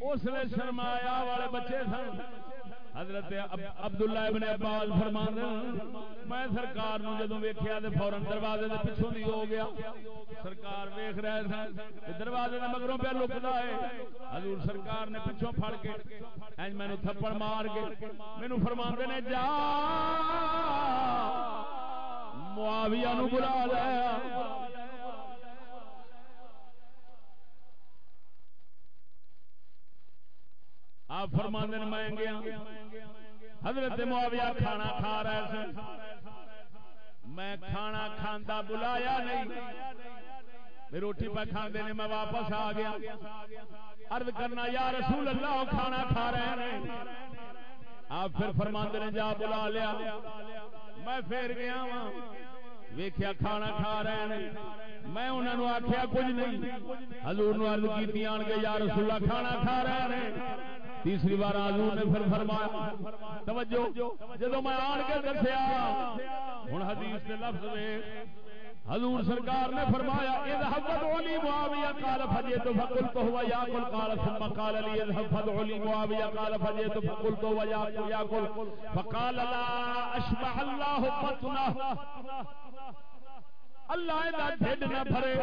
اس لیے شرمایا والے بچے سن۔ حضرت عبداللہ ابن عباس فرمان میں سرکار نو جدوں ویکھیا تے فورن دروازے دے پیچھوں دی ہو گیا۔ سرکار ویکھ رہے سن دروازے دے مگروں پہ لکدا ہے۔ حضور سرکار نے پیچھوں پھڑ کے اج مینوں تھپڑ مار کے مینوں فرماندے نے، جا! معاویہ نو بلا لیا آپ فرما دن میں گیا۔ حضرت معاویہ کھانا کھا رہے تھے میں کھانا کھانا بلایا نہیں۔ روٹی پہ کھانے نے میں واپس آ گیا۔ عرض کرنا، یا رسول اللہ، کھانا کھا رہے ہیں۔ آپ پھر فرما نے، جا بلا لیا۔ میں پھر گیا وہاں ویخیا کھانا کھا رہے ہیں میں انہوں نے آخیا کچھ نہیں۔ حضور نو عرض کی آن کے یار رسول اللہ کھانا کھا رہے ہیں تیسری بار حضور نے پھر فرمایا، توجہ جدو میں آن کے دسیا ہوں حدیث کے لفظ میں حضور سرکار نے فرمایا اذهب ودعوني معاويه قال فجئت فقلت هو ياكل قال ثم قال لي اذهب فدعوني معاويه قال فجئت فقلت هو ياكل ياكل فقال لا اشبع الله بطنه اللہ دا ڈھڈ نہ بھرے۔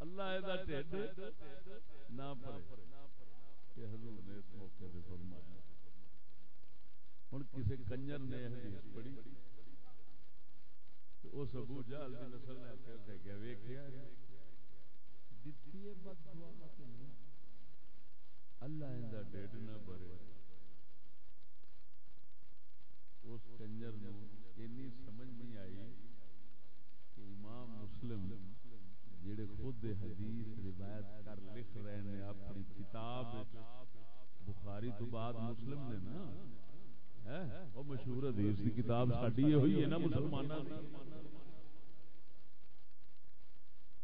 اللہ دا ٹھڈ نہ بھرے کہ حضور نے اس موقع پہ فرمایا ہن کسی کنجر نے حدیث جی پڑھی اس ابو جہل دی نسل نے آخر سے ویکھیا دتی ہے بد دعا کہ نہیں اللہ ایندا ڈیڈ نہ بھرے۔ اس کنجر نو اینی سمجھ نہیں آئی کہ امام مسلم جڑے خود حدیث روایت کر لکھ رہے ہیں اپنی کتاب بخاری تو بعد مسلم نے نا۔ وہ مشہور حدیث کی کتاب ساڈی ہوئی ہے نا مسلمانوں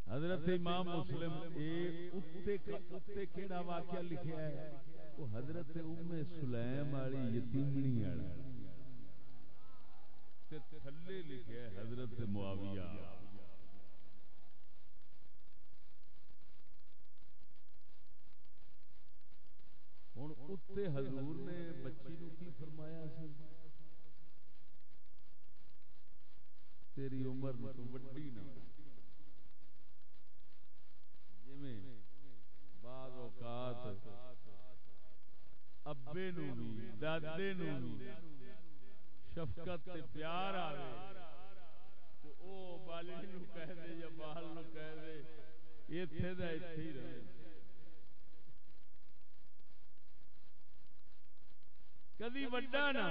حضرت امام مسلم اے کیڑا واقعہ لکھیا ہے؟ وہ حضرت ام سلیم والی یتیمنی والا تھلے لکھیا ہے حضرت معاویہ۔ ہوں اتنے حضور نے بچی نو کی فرمایا سی تیری عمر تو وڈی نہ بعض اوقات ابے نو بھی دادے نو بھی شفقت تے پیار آوے تو او بالی نو کہہ دے یا بال نو کہہ دے ایتھے دا ایتھے ہی رہے کدی وڈا نہ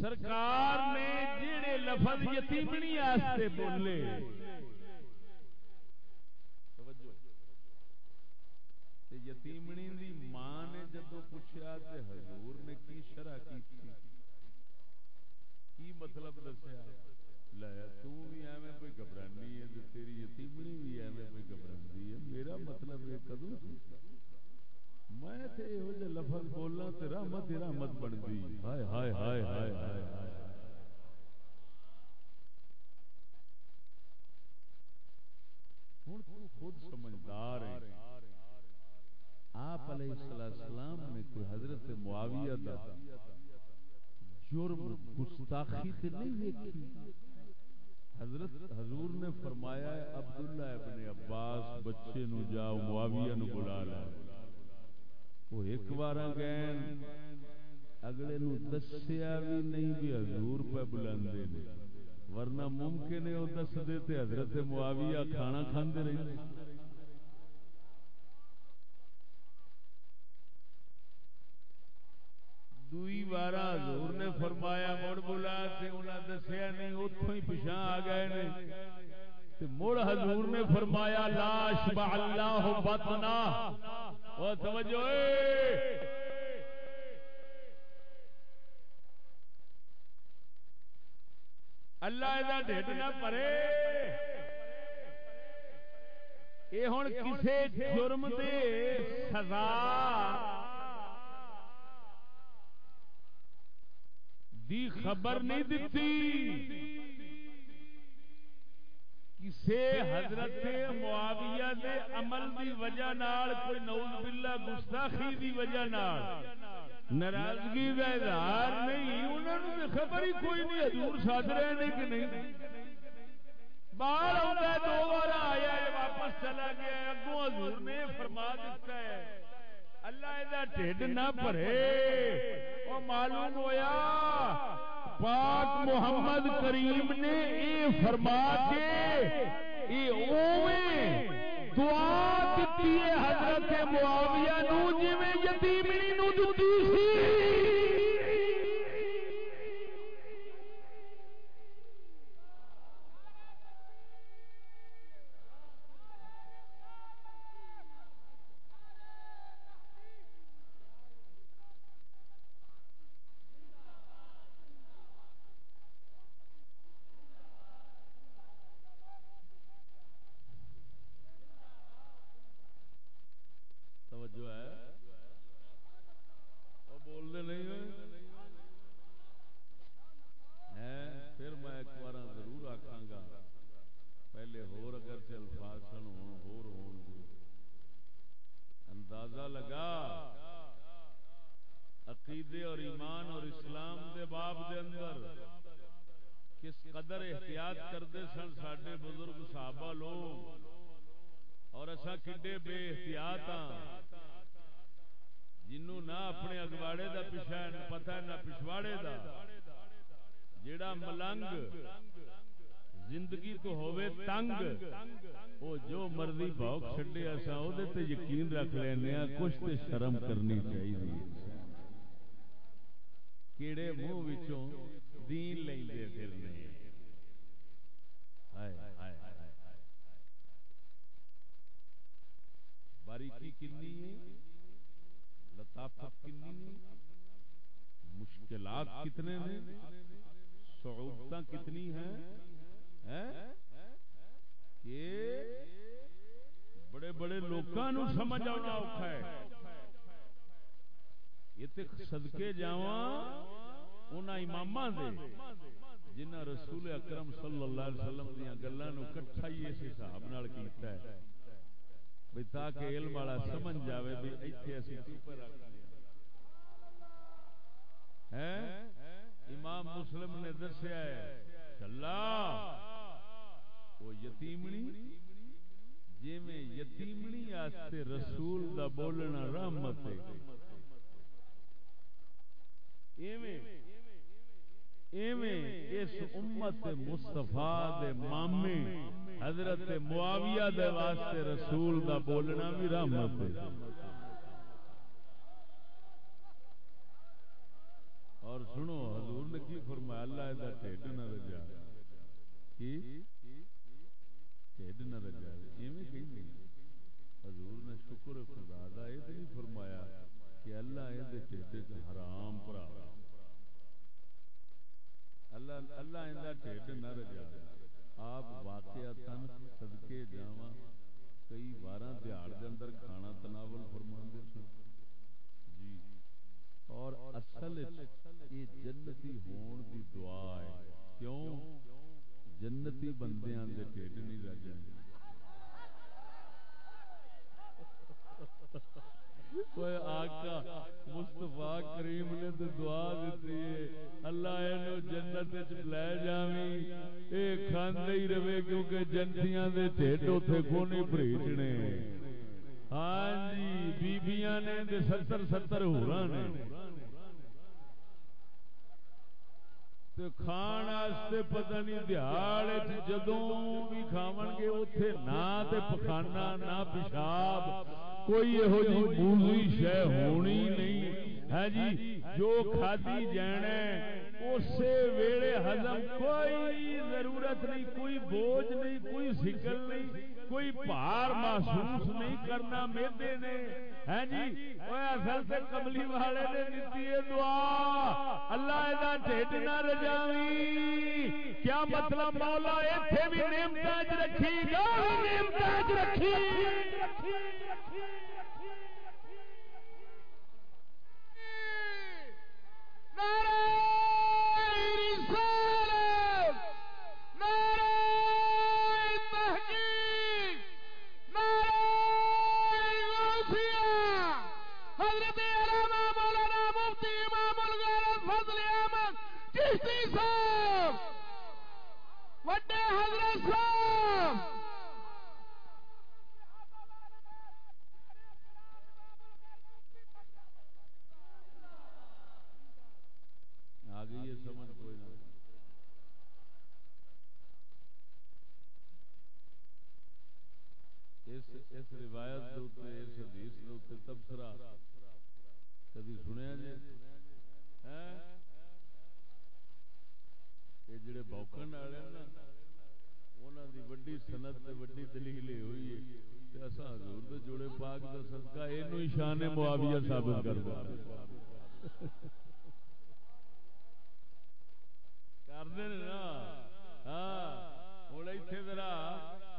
سرکار نے جڑے لفظ یتیمنی واسطے بولے۔ یتیمنی دی ماں نے جدو پوچھا تے حضور نے کی شرح کی تھی؟ کی مطلب دسیا؟ لے تو بھی ایویں کوئی گھبرانی ہے تے تیری یتیمنی بھی ایویں کوئی گھبراندی ہے؟ میرا مطلب یہ کدوں میں تے ایہو جے لفظ بولنا تے رحمت ہی رحمت بندی ہائے ہائے ہائے ہائے ہائے ہائے۔ ہن تو خود سمجھدار ہے آپ علیہ السلام نے کوئی حضرت معاویہ دا جرم گستاخی تے نہیں دیکھی حضرت حضور نے فرمایا عبداللہ ابن عباس بچے نو جاؤ، معاویہ نو بلا لے وہ ایک بار گئے اگلے نو دسیا بھی نہیں بھی حضور پہ بلندے نے۔ ورنہ ممکن ہے وہ دس دے تے حضرت معاویہ کھانا کھاندے رہے۔ دوئی بار حضور نے فرمایا، مڑ بلا تے انہاں دسیا نہیں، اوتھوں ہی پیچھے آ گئے نے۔ تے مڑ حضور نے فرمایا، لا شبع اللہ بطنا توجہ اے۔ اللہ دا ڈھڈ نہ پرے۔ یہ ہوں کسی جرم دے سزا۔ دی خبر نہیں دیتی کسے حضرت معاویہ دے عمل دی وجہ نال کوئی نعوذ باللہ گستاخی دی وجہ نال ناراضگی کا اظہار نہیں انہوں نے خبر ہی کوئی نہیں حضور ساتھ رہے نے کہ نہیں؟ باہر آتا ہے دو بار آیا ہے واپس چلا گیا ہے اگوں حضور نے فرما دیتا ہے اللہ یہ ٹھڈ نہ بھرے وہ معلوم ہویا پاک محمد کریم نے یہ فرما کے یہ اوے دعا دیتی ہے حضرت معاویہ نو جی یتیمنی نو دیتی سی توجہ ہے وہ بولنے نہیں ہوئے ہے پھر میں ایک بار ضرور آخا گا پہلے ہور اگر سے الفاظ سن ہون ہور ہون گے اندازہ لگا عقیدے اور ایمان اور اسلام دے باب دے اندر کس قدر احتیاط کرتے سن سڈے بزرگ صحابہ لوگ۔ اور اصا کڈے بے احتیاط ہاں۔ جنوں نہ اپنے اگواڑے دا پیچھا پتہ نہ پچھواڑے دا۔ جیڑا ملنگ زندگی تو ہوئے تنگ وہ جو مرضی بھوک چھڈے اسا او دے تے یقین رکھ لینے ہاں کچھ تے شرم کرنی چاہیے کیڑے منہ وچوں دین لیندے پھرنے۔ ہائے ہائے باریکی کنی ہے؟ لطافت کنی ہے؟ مشکلات کتنے ہیں؟ صعوبتاں کتنی ہیں؟ کہ بڑے بڑے لوگوں سمجھ آنا اوکھا ہے۔ تے صدقے جاواں انہاں اماماں دے جنہ رسول اکرم صلی اللہ علیہ وسلم دیاں گلاں نو اکٹھا ہی اس حساب نال کیتا ہے۔ بھی تاکہ علم والا سمجھ جاوے بھی ایتھے اسی اوپر ہے امام مسلم نے دسیا ہے، چلا، وہ یتیمنی جی میں یتیمنی آستے رسول دا بولنا رحمت ہے۔ اس امت مصطفیٰ دے مامے، حضرت معاویہ دے واسطے رسول دا بولنا بھی رحمت ہے۔ اور سنو، حضور نے کی فرمایا؟ اللہ دا ٹھڈ نہ رجا۔ کی؟ ٹھڈ نہ رجا۔ ایویں کہیں حضور نے شکر خدا دا، یہ نہیں فرمایا۔ کہ اللہ یہ ٹھڈ چ حرام پرا۔ اللہ اللہ اندا ٹھڈ نہ رجا آپ واقعتاً صدقے جاواں کئی باراں دیہڑ دے اندر کھانا تناول فرماندے سن۔ جی۔ اور اصل یہ جنتی ہون دی دعا ہے کیوں؟ جنتی بندیاں دے ٹھڈ نہیں رجنے کوئی آقا مصطفیٰ کریم نے تو دعا دیتی ہے، اللہ اینو جنت وچ لے جاویں۔ اے کھاندے ہی رہے کیونکہ جنتیاں دے ٹھڈ اوتھے کونی بھریچنے ہاں جی بیبییاں نے تے 70 70 ہوراں نے۔ تے کھان واسطے پتہ نہیں دیہاڑ جدوں بھی کھاون گے، اوتھے نہ تے پخانا نہ پیشاب۔ کوئی یہو جی موزی شے ہونی نہیں۔ ہے جی جو کھادی جانا اسی ویڑے ہزم کوئی ضرورت نہیں، کوئی بوجھ نہیں، کوئی سکل نہیں، کوئی پہاڑ محسوس نہیں کرنا میدے نے۔ ہے جی اصل سے کملی والے نے دیتی ہے دعا۔ اللہ ادا ٹھیک نہ رجاوی۔ کیا مطلب مولا اتنے بھی نعمت رکھی؟ گا نعمت رکھی۔ Para! اس روایت دے اس حدیث دے تبصرہ کدی سنیا جی یہ جڑے بوکن والے نا انہوں دی وڈی سنت تے وڈی دلیل ہوئی ہے تے اساں حضور دے جوڑے پاک دا صدقہ اینو ہی شان معاویہ ثابت کردا کرتے نا ہاں ہوں اتنے ذرا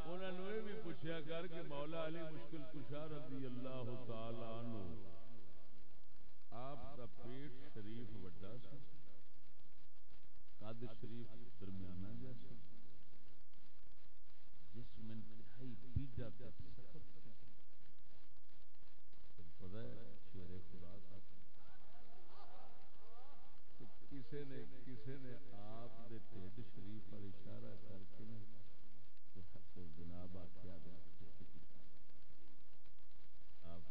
انہوں نے یہ بھی پوچھا کر کہ مولا علی مشکل کشا رضی اللہ تعالی عنہ، آپ کا پیٹ شریف وڈا سی؟ قد شریف درمیانہ جیسا جس میں انتہائی بیجا سخت پتہ ہے، شیر خدا کا کسی نے کسی نے آپ دے ٹھڈ شریف پر اشارہ کر کے جناب آخیا آپ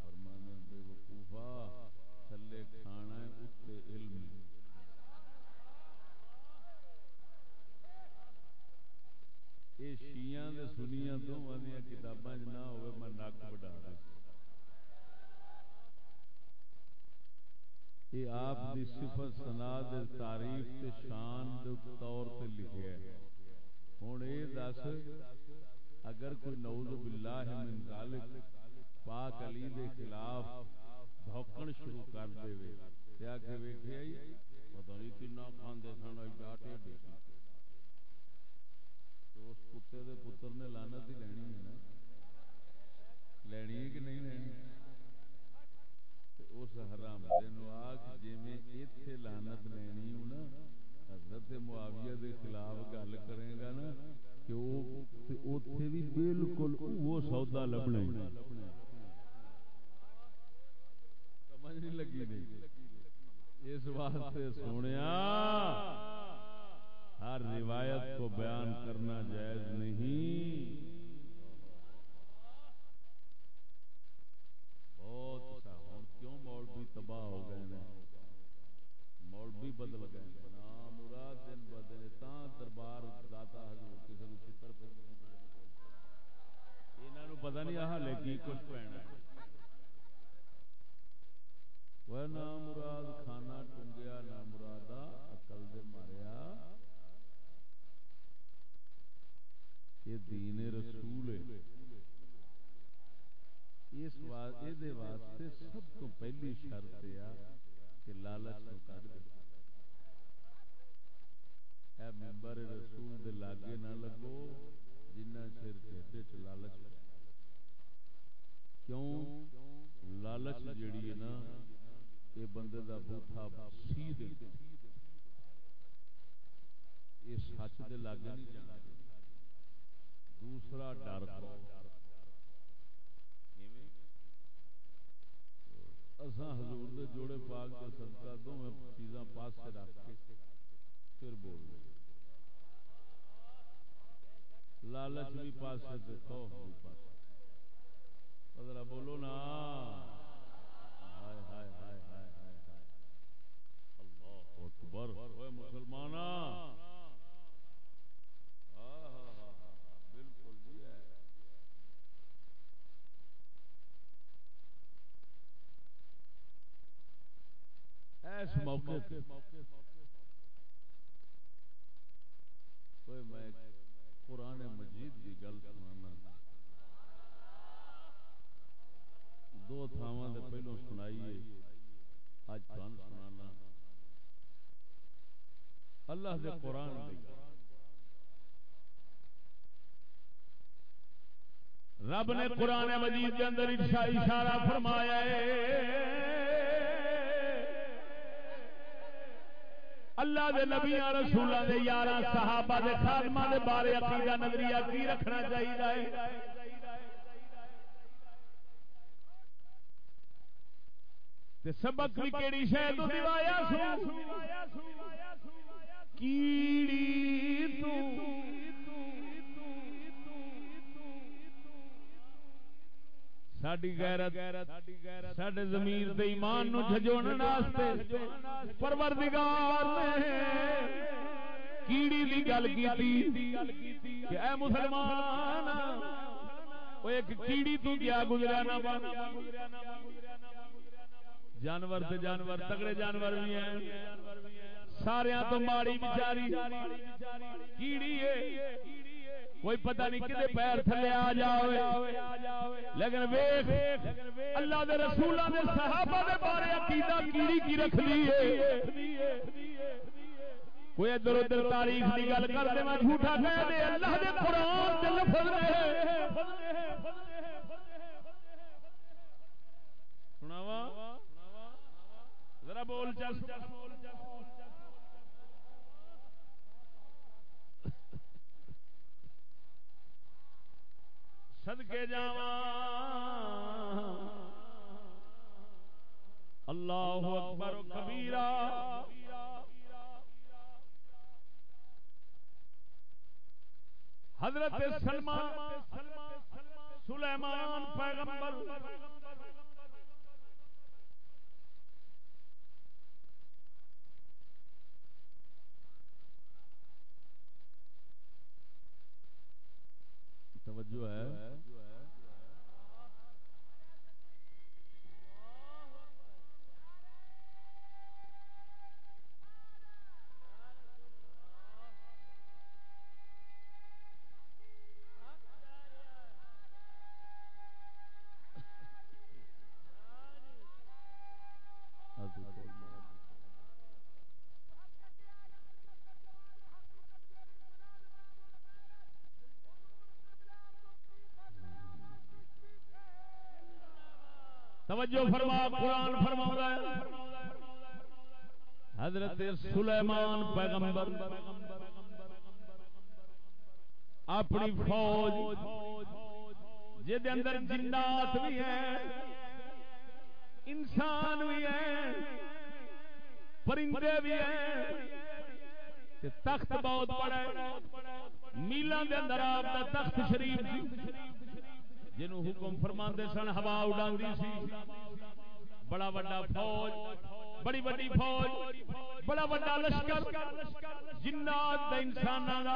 بے وقوفا، تھلے کھانا ہے اتنے علم یہ شیاں دے سنیاں دونوں دیا کتاباں نہ ہوئے میں نک یہ آپ دی صفت تعریف تے شان دے طور تے لکھیا ہے۔ ہن اے دس اگر کوئی نعوذ باللہ من ذالک، پاک علی دے خلاف بھوکن شروع کر دے وے۔ تے آ کے ویکھیا ہی پتہ نہیں کنا کھاندے سن ایڈا ٹیڈ تو اس کتے دے پتر نے لعنت ہی لینی ہے نا۔ لینی ہے کہ نہیں لینی؟ اس حرام دن آگ جی میں ایتھے لانت لینی ہوں نا، حضرت معاویہ دے خلاف گل کرے گا نا کہ وہ اوتھے بھی بالکل وہ سودا لبنا ہی۔ سمجھ نہیں لگی نہیں اس واسطے سنیا ہر روایت کو بیان کرنا جائز نہیں۔ بہت ہوں کیوں مولوی تباہ ہو گئے ہیں؟ مولوی بدل گئے نا دن ب دن تا دربار داتا حضور کسی نے چتر پہ۔ انہوں پتا نہیں آ لے کی کچھ پہنا وہ نہ مراد کھانا ٹنگیا، نہ مرادا اکل دے ماریا۔ یہ دین رسول ہے۔ اس واسطے سب تو پہلی شرط آ کہ لالچ کو کٹ دے۔ اے ممبر رسول دے لاگے نہ لگو، جنہ چر ٹھیڈے چ لالچ کیوں؟ لالچ جیڑی ہے نا یہ بندے دا بوٹا سی دے یہ سچ دے لاگے نہیں جانا۔ دوسرا ڈر کو اساں حضور دے جوڑے پاک دے صدقہ دونوں چیزاں پاس سے رکھ کے پھر بول رہے لالچ بھی پاس سے تے خوف بھی ذرا بولو نا ہائے ہائے ہائے ہائے ہائے ہائے اللہ اکبر مسلمانا بالکل جی ہے موقع میں قرآن مجید کی گل سنانا دو تھاواں پہلو سنائیے۔ اج تھان سنانا۔ اللہ دے قرآن رب نے قرآن مجید کے اندر اشارہ فرمایا ہے۔ اللہ دے نبی رسولوں دے یارہ صحابہ دے خادمہ دے بارے عقیدہ نظریہ کی رکھنا چاہیے تے سبق بھی کیڑی شہ تو سو؟ کیڑی تو ساڈی غیرت ساڈے زمین تے ایمان نو جھجوڑن واسطے پروردگار نے کیڑی دی گل کیتی کہ اے مسلمان او ایک کیڑی تو گیا گزریا نہ بن جانور تے جانور تگڑے جانور بھی ہیں سارے تو ماڑی بیچاری کیڑی ہے کوئی پتہ نہیں کدے پیر تھلے آ جاوے۔ لیکن ویکھ، اللہ دے رسولاں دے صحابہ دے بارے عقیدہ کیڑی کی رکھ لی ہے؟ کوئی ادھر ادھر تاریخ کی گل کر دے، میں جھوٹا کہہ دے، اللہ دے قرآن دے لفظ نے سناوا ذرا بول چل۔ صدقے جاوا اللہ اکبر کبیرا حضرت سلمان سلیمان پیغمبر۔ توجہ ہے۔ توجہ فرما، قرآن فرما حضرت سلیمان پیغمبر اپنی فوج جہد اندر جنات بھی ہیں، انسان بھی ہیں، پرندے بھی ہیں تخت بہت بڑا میلان دے اندر آپ کا تخت شریف۔ جنہوں حکم فرما سن، ہوا اڑا سی۔ بڑا بڑا فوج، بڑی بڑی فوج، بڑا بڑا لشکر۔ جنات انسان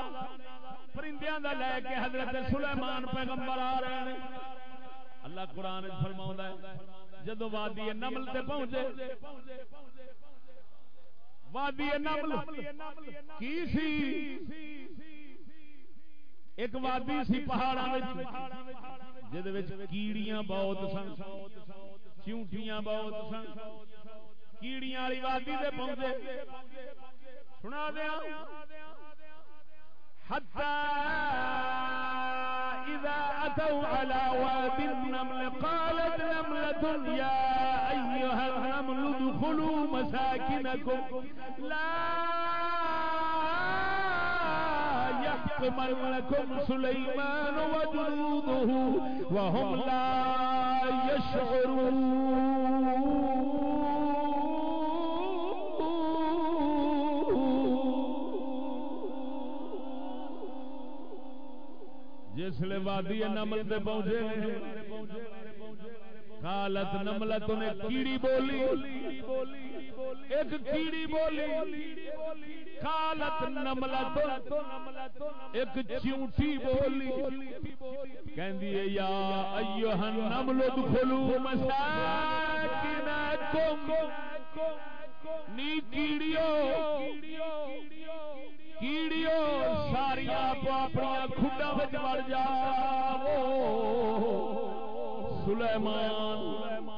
پرندیاں دا لے کے حضرت سلیمان پیغمبر آ رہے ہیں۔ اللہ قرآن فرما ہے جدو وادی نمل تے پہنچے، وادی نمل کی سی؟ ایک وادی سی پہاڑا کیڑیاں بہت سن چونٹیاں بہت سن، کیڑیاں والی وادی دے پہنچے سنا دیا حتى إذا أتوا على واد النمل قالت نملة يا أيها النمل ادخلوا مساكنكم لا يحكمن لكم سليمان وجنوده وهم لا يشعرون جسل وادی نمل دے پہنچے کالت نملت نے کیڑی بولی ایک کیڑی بولی کالت نملت ایک چونٹی بولی۔ کہندی ہے، یا ایوہ النمل ادخلوا مساکنکم۔ نی کیڑیو کیڑیو ساریا اپنی کھڈا بڑ جا سلیمان،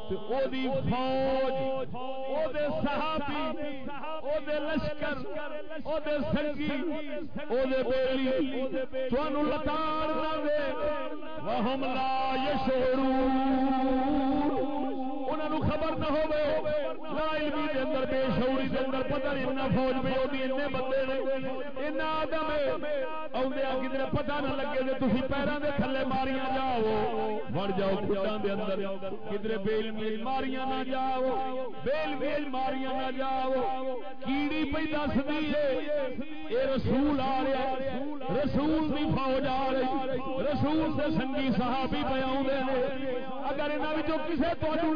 تے او دی فوج، او دے صحابی، او دے لشکر، او دے سنگی، او دے بیلی توانو لتاڑ نہ دے، وہم لا یشعرون۔ انہاں نو خبر نہ ہوے لا علمی دے اندر بے شعوری دے اندر، پتہ نہیں فوج بندے نے۔ آدم کدھر پتہ نہ لگے تے تسی پیراں دے تھلے ماریاں جاؤ بڑھ جاؤ کھٹاں دے اندر، کدھر بے علمی ماریاں نہ جاؤ بے علمی ماریاں نہ جاؤ کیڑی پئی دس اے رسول آ رہا رسول دی فوج آ رہی۔ رسول دے سنگی صحابی پے اوندے نے۔ اگر انہاں وچوں کسے تانوں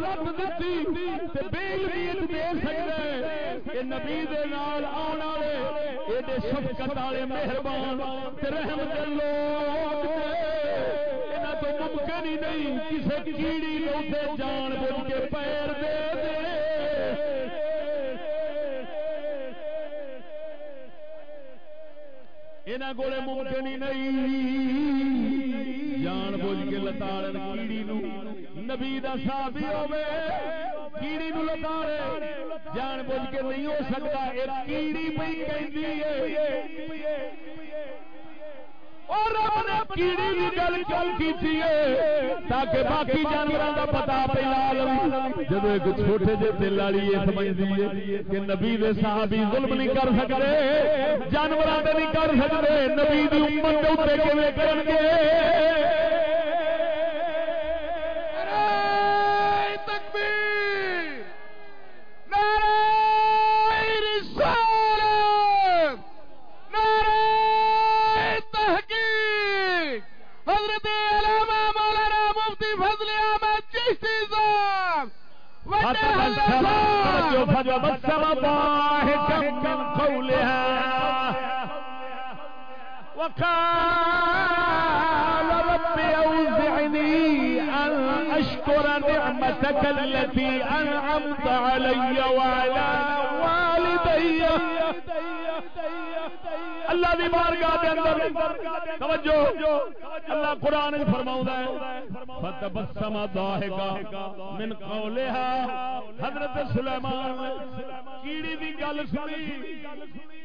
لگ نبی دے نال آن والے شفقت والے مہربان رحم لوگ تو ممکن ہی نہیں کسی کیڑی لوٹے جان بوجھ کے پیر دے دے۔ یہاں کو ممکن ہی نہیں۔ جان بوجھ کے لتاڑ کیڑی نو نبی دا صحابی ہوے کیڑی نو لتاڑے جان بوجھ کے نہیں ہو سکتا، ایک کیڑی پئی کہندی ہے۔ اور رب نے کیڑی دی گل کیوں کیتی ہے؟ تاکہ باقی جانوروں کا پتا پہلا جب ایک چھوٹے جے دل والی یہ سمجھتی ہے کہ نبی دے صحابی ظلم نہیں کر سکتے جانوروں کے نہیں کر سکتے، نبی دی امت کے اتنے کیویں کرن گے من قولها وقال رب أوزعني أن أشكر نعمتك التي أنعمت علي وعلى اللہ دی بارگاہ دے اندر. توجہ. اللہ قران وچ فرماوندا ہے. فتبسم ضاحکا من قولها حضرت سلیمان. کیڑی دی گل سنی؟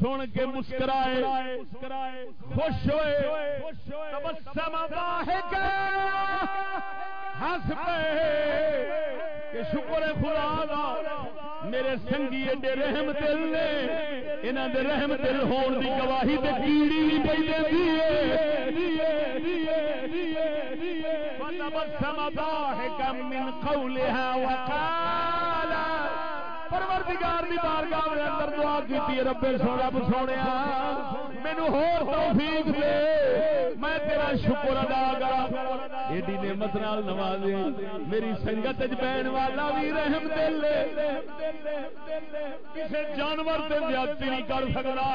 سن کے مسکرائے خوش ہوئے تبسم ضاحکا ہنس پہ کہ شکر خدا دا میرے سنگی ایڈے رحم دل نے انہاں دے رحم دل ہون دی گواہی تے کیڑی بھی دے دیندی ہے۔ فتبسم ضاحكا من قولها وقال پروردگار دی بارگاہ دے اندر دعا کیتی رب سونا سونیا مینوں ہور توفیق دے۔ میں تیرا شکر ادا کرا ایڈی نعمت نال نوازے۔ میری سنگت وچ بہن والا بھی رحم دل کسے جانور تے زیادتی نہیں کر سکدا۔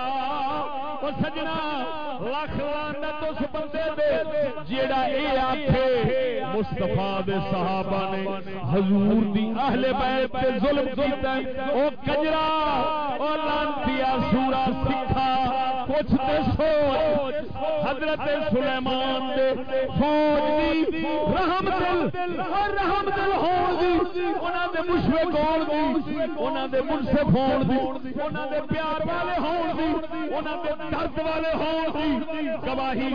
او سجنا لاکھ لعنت اس بندے دے، جیڑا اے آکھے مصطفی دے صحابہ نے حضور دی اہل بیت تے ظلم کیتا او کجرا او لانتیا، سورا سکھا، کچھ تے سوچ۔ حضرت سلیمان دے فوج دی رحم دل اور رحم دل ہون دی، انہاں دے مشرک ہون دی، انہاں دے منصف ہون دی، انہاں دے پیار والے ہون دی، انہاں دے درد والے ہون دی۔ گواہی،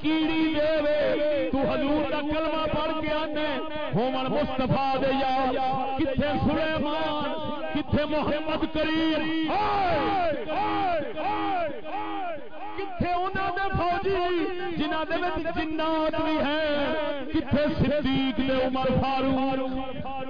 کیڑی دے وے، تو حضور دا کلمہ پڑھ کے آنے۔ ہومن مصطفی دے یا کتھے سلیمان؟ کتھے محمد کریم۔ کتھے انہاں دے فوجی؟ جنہاں دے جنات بھی ہیں کتھے صدیق نے عمر فاروق؟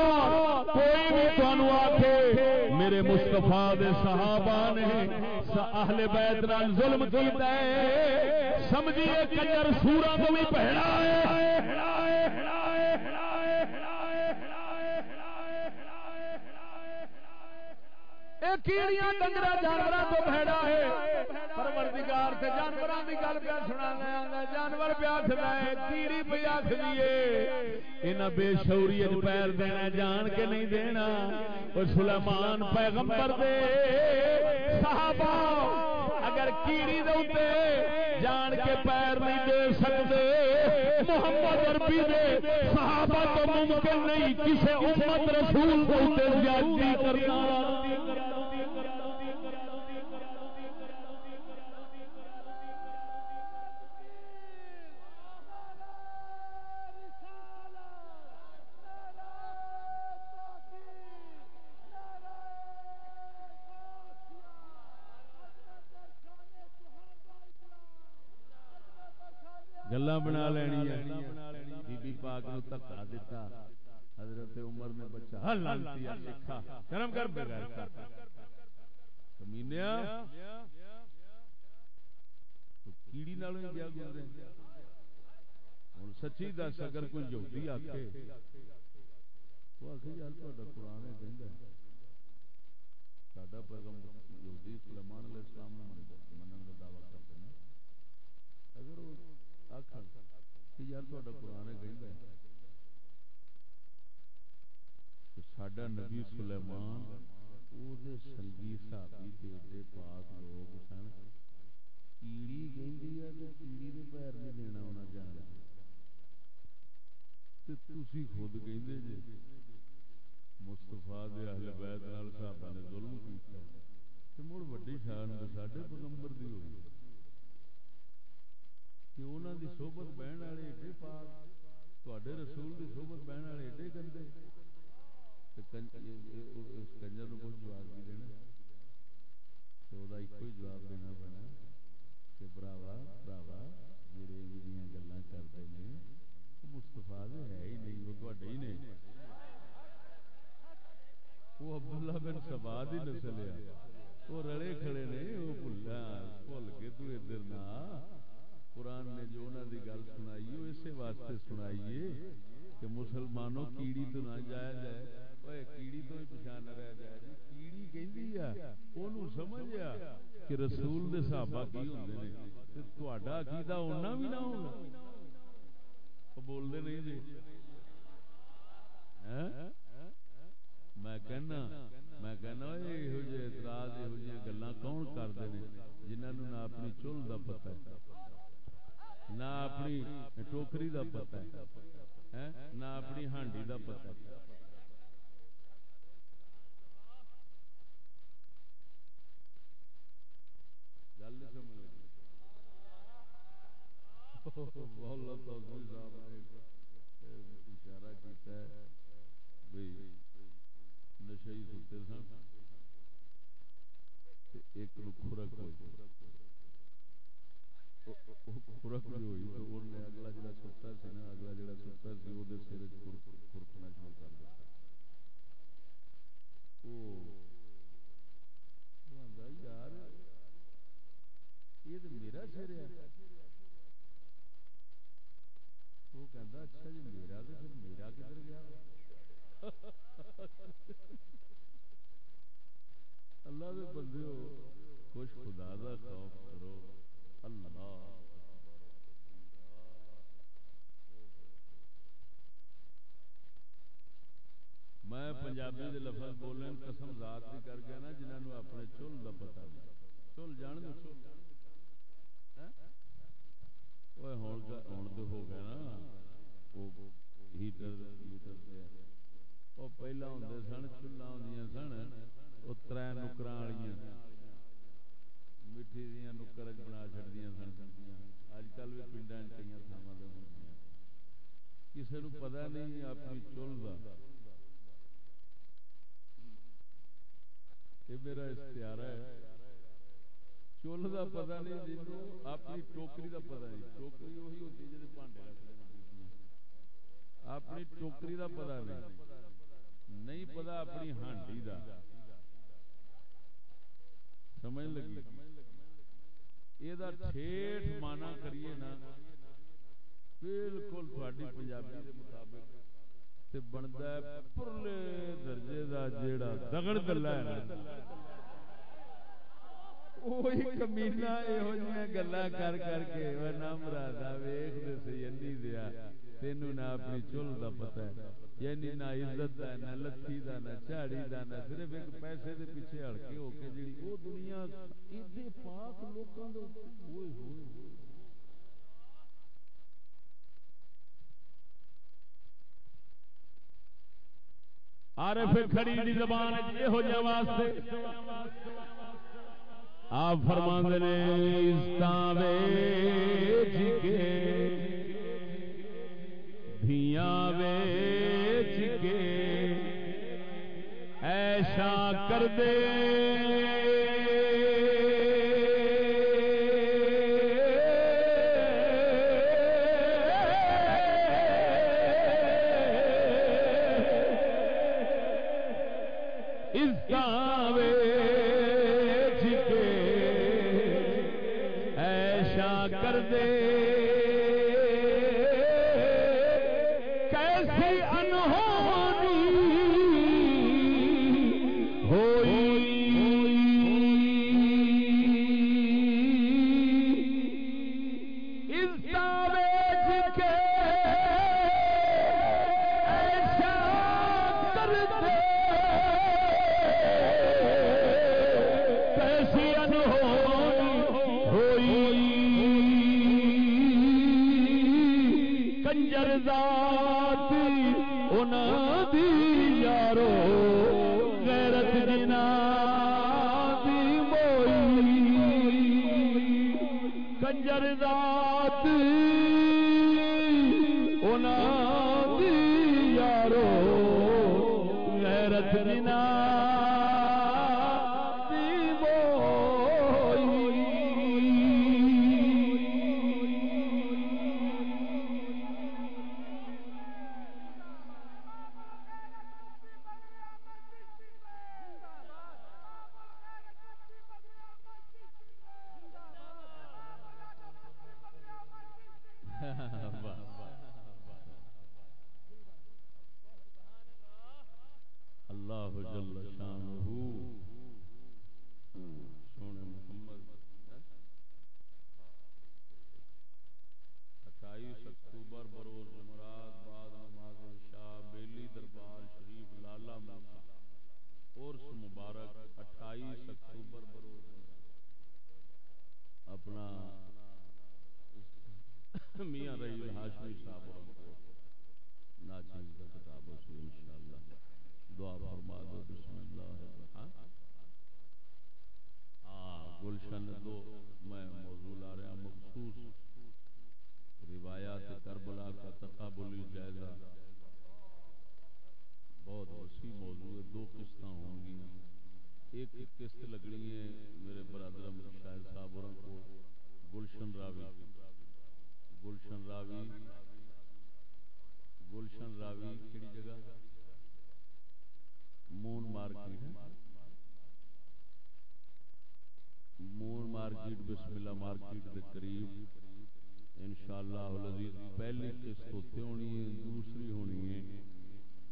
میرے مستفا دے صحابہ نے اہل بیت نال ظلم کیتا ہے۔ سمجھیے کنجر سورا تو بھی پہنا ہے۔ کیڑیاں ڈنگر جانور تو بہڑا ہے۔ پروردگار سے جانوروں کی گل پیا سنا جانور پیا ہے کیڑی پہ آخری یہاں بے شعوری شوری پیر دینا، جان کے نہیں دینا۔ اور سلیمان پیغمبر دے صحابہ، اگر کیڑی دے جان کے پیر نہیں دے سکتے محمد عربی دے صحابہ تو ممکن نہیں کسی امت رسول کو زیادتی کرنا۔ گلا بنا لینی بی بی پاک نو تکا دیتا۔ حضرت عمر نے بچہ ہاں لانتی لکھا۔ شرم کر بغیر کمینیا تو کیڑی نالوں ہی گیا گزرے ہن سچی دس اگر کوئی یہودی آکھے۔ وہ آکھے، یار تہاڈا قرآن ہے کہندا ساڈا پیغمبر یہودی سلیمان علیہ السلام نے منن دا دعویٰ کرتے ہیں اگر وہ آخر کہ یار تہاڈا قرآن کہ ساڈا نبی سلیمان او سنگی صحابی تے پاک لوگ سن۔ کیڑی کہندی ہے تے کیڑی دے پیر نہیں دینا انہاں جان تے تسی خود کہندے جے۔ مصطفیٰ دے اہل بیت نال صحابہ نے ظلم کیتا تے مڑ وڈی شان تے ساڈے پیغمبر دی ہوئی کہ انہوں دی صحبت بہن والے ایڈے پاک تے رسول دی صحبت بہن والے ایڈے گندے اس کنجر نو کچھ جواب بھی دینا تو وہ ایک ہی جواب دینا پینا کہ براوا براوا جڑے یہ گلا کرتے ہیں وہ مستفا ہے ہی نہیں وہ تے ہی نہیں وہ عبداللہ بن سبا دی نسل ہے وہ رڑے کھڑے نے وہ بھلا بھول کے تو ادھر نہ قرآن نے جو انہوں دی گل سنائی وہ اسی واسطے سنائیے کہ مسلمانوں کیڑی تو نہ جایا جائے۔ اوے کیڑی تو ہی پچھان رہ جائے۔ جی کیڑی کہندی ہے، اونوں سمجھیا کہ رسول دے صحابہ کی ہوندے نے۔ تے تہاڈا عقیدہ اوناں بھی نہ ہونا۔ او بول دے نہیں جی۔ ہاں؟ میں کہنا میں کہنا یہ جے اعتراض یہ جی گلاں کون کرتے ہیں جنہاں نو نہ اپنی چل دا پتہ ہے۔ نہ اپنی ٹوکری دا پتہ ہے نہ اپنی ہانڈی دا پتہ ہے اشارہ کیتا ہے بھئی نشئی ستے سن ایک نو کھرک ہوئی خورک بھی ہوئی تو انہیں اگلا جڑا ستا سی نا، اگلا جڑا ستا سی، وہ سر خورکنا شروع کر دیا یار، یہ تو میرا سر ہے۔ وہ کہتا اچھا جی میرا تو پھر میرا کدھر گیا؟ اللہ بندے ہو، خوش خدا خوف۔ اللہ میں پنجابی دے لفظ بولن قسم ذات کی کر گیا نا جنہوں اپنے چل دا پتا چل جان ہاں؟ ہوں تو ہو گیا نا۔ ہیٹر ہیٹر پہلا ہوں سن چلا ہوں سن، وہ تر نکر والی میٹھی دیا نکر بنا چڑیا سن اج کل بھی پنڈا کئی تھاوا کسی نو پتا نہیں اپنی چل کا یہ میرا اشتہار ہے چل کا پتا نہیں جنوں اپنی ٹوکری کا پتا نہیں ٹوکری وہی ہوتی جی پانڈے رکھ اپنی ٹوکری دا پتا نہیں نہیں پتا اپنی ہانڈی دا سمجھ لگی یہ ٹھیٹ مانا کریے نا، بالکل تھوڑی پنجابی دے مطابق تے بنتا ہے پرلے درجے دا جیڑا دگڑ گلا ہے۔ وہی کمینا یہو جہاں گلا کر کر کے وہ نہ مرادا ویخ دے سی دیا، تینوں نہ اپنی چل دا پتہ ہے۔ یعنی نہ عزت دا، نہ لتھی دا، نہ چاڑی دا، نہ صرف ایک پیسے دے پیچھے ہڑ کے ہو کے جڑی وہ دنیا ایڈے پاک لوکاں دے ہوئے ہوئے عارف کھڑی دی زبان یہ ہو جا واسطے آپ فرماندے نے استاں ویچ کے دھیاں ویچ کے ایشا کر دے۔ قریب انشاءاللہ العزیز، پہلی قسط ہوتے ہونی ہے، دوسری ہونی ہے۔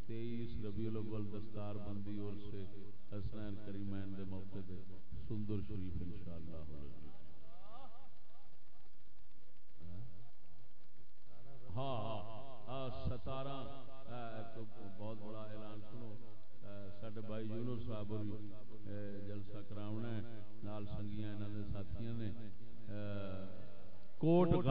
تیئیس ربیع الاول دستار بندی اور سے حسنین کریمین دے موقع دے، سندر شریف انشاءاللہ۔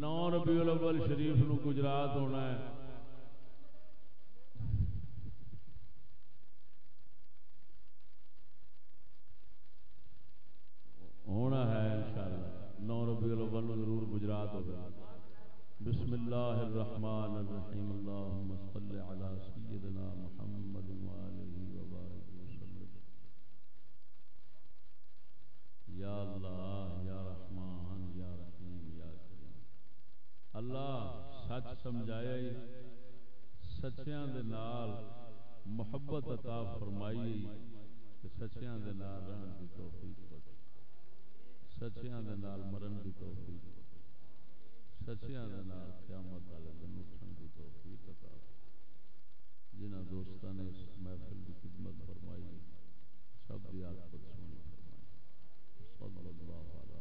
نو ربی الاول شریف نو گجرات ہونا ہے۔ سچیاں مرن کی توفی سچیاں قیامت والے دن اٹھن کی توفی عطا جنہاں دوستاں نے اس محفل کی خدمت فرمائی، سب دی آخرت سونی فرمائی۔ صلی اللہ علیہ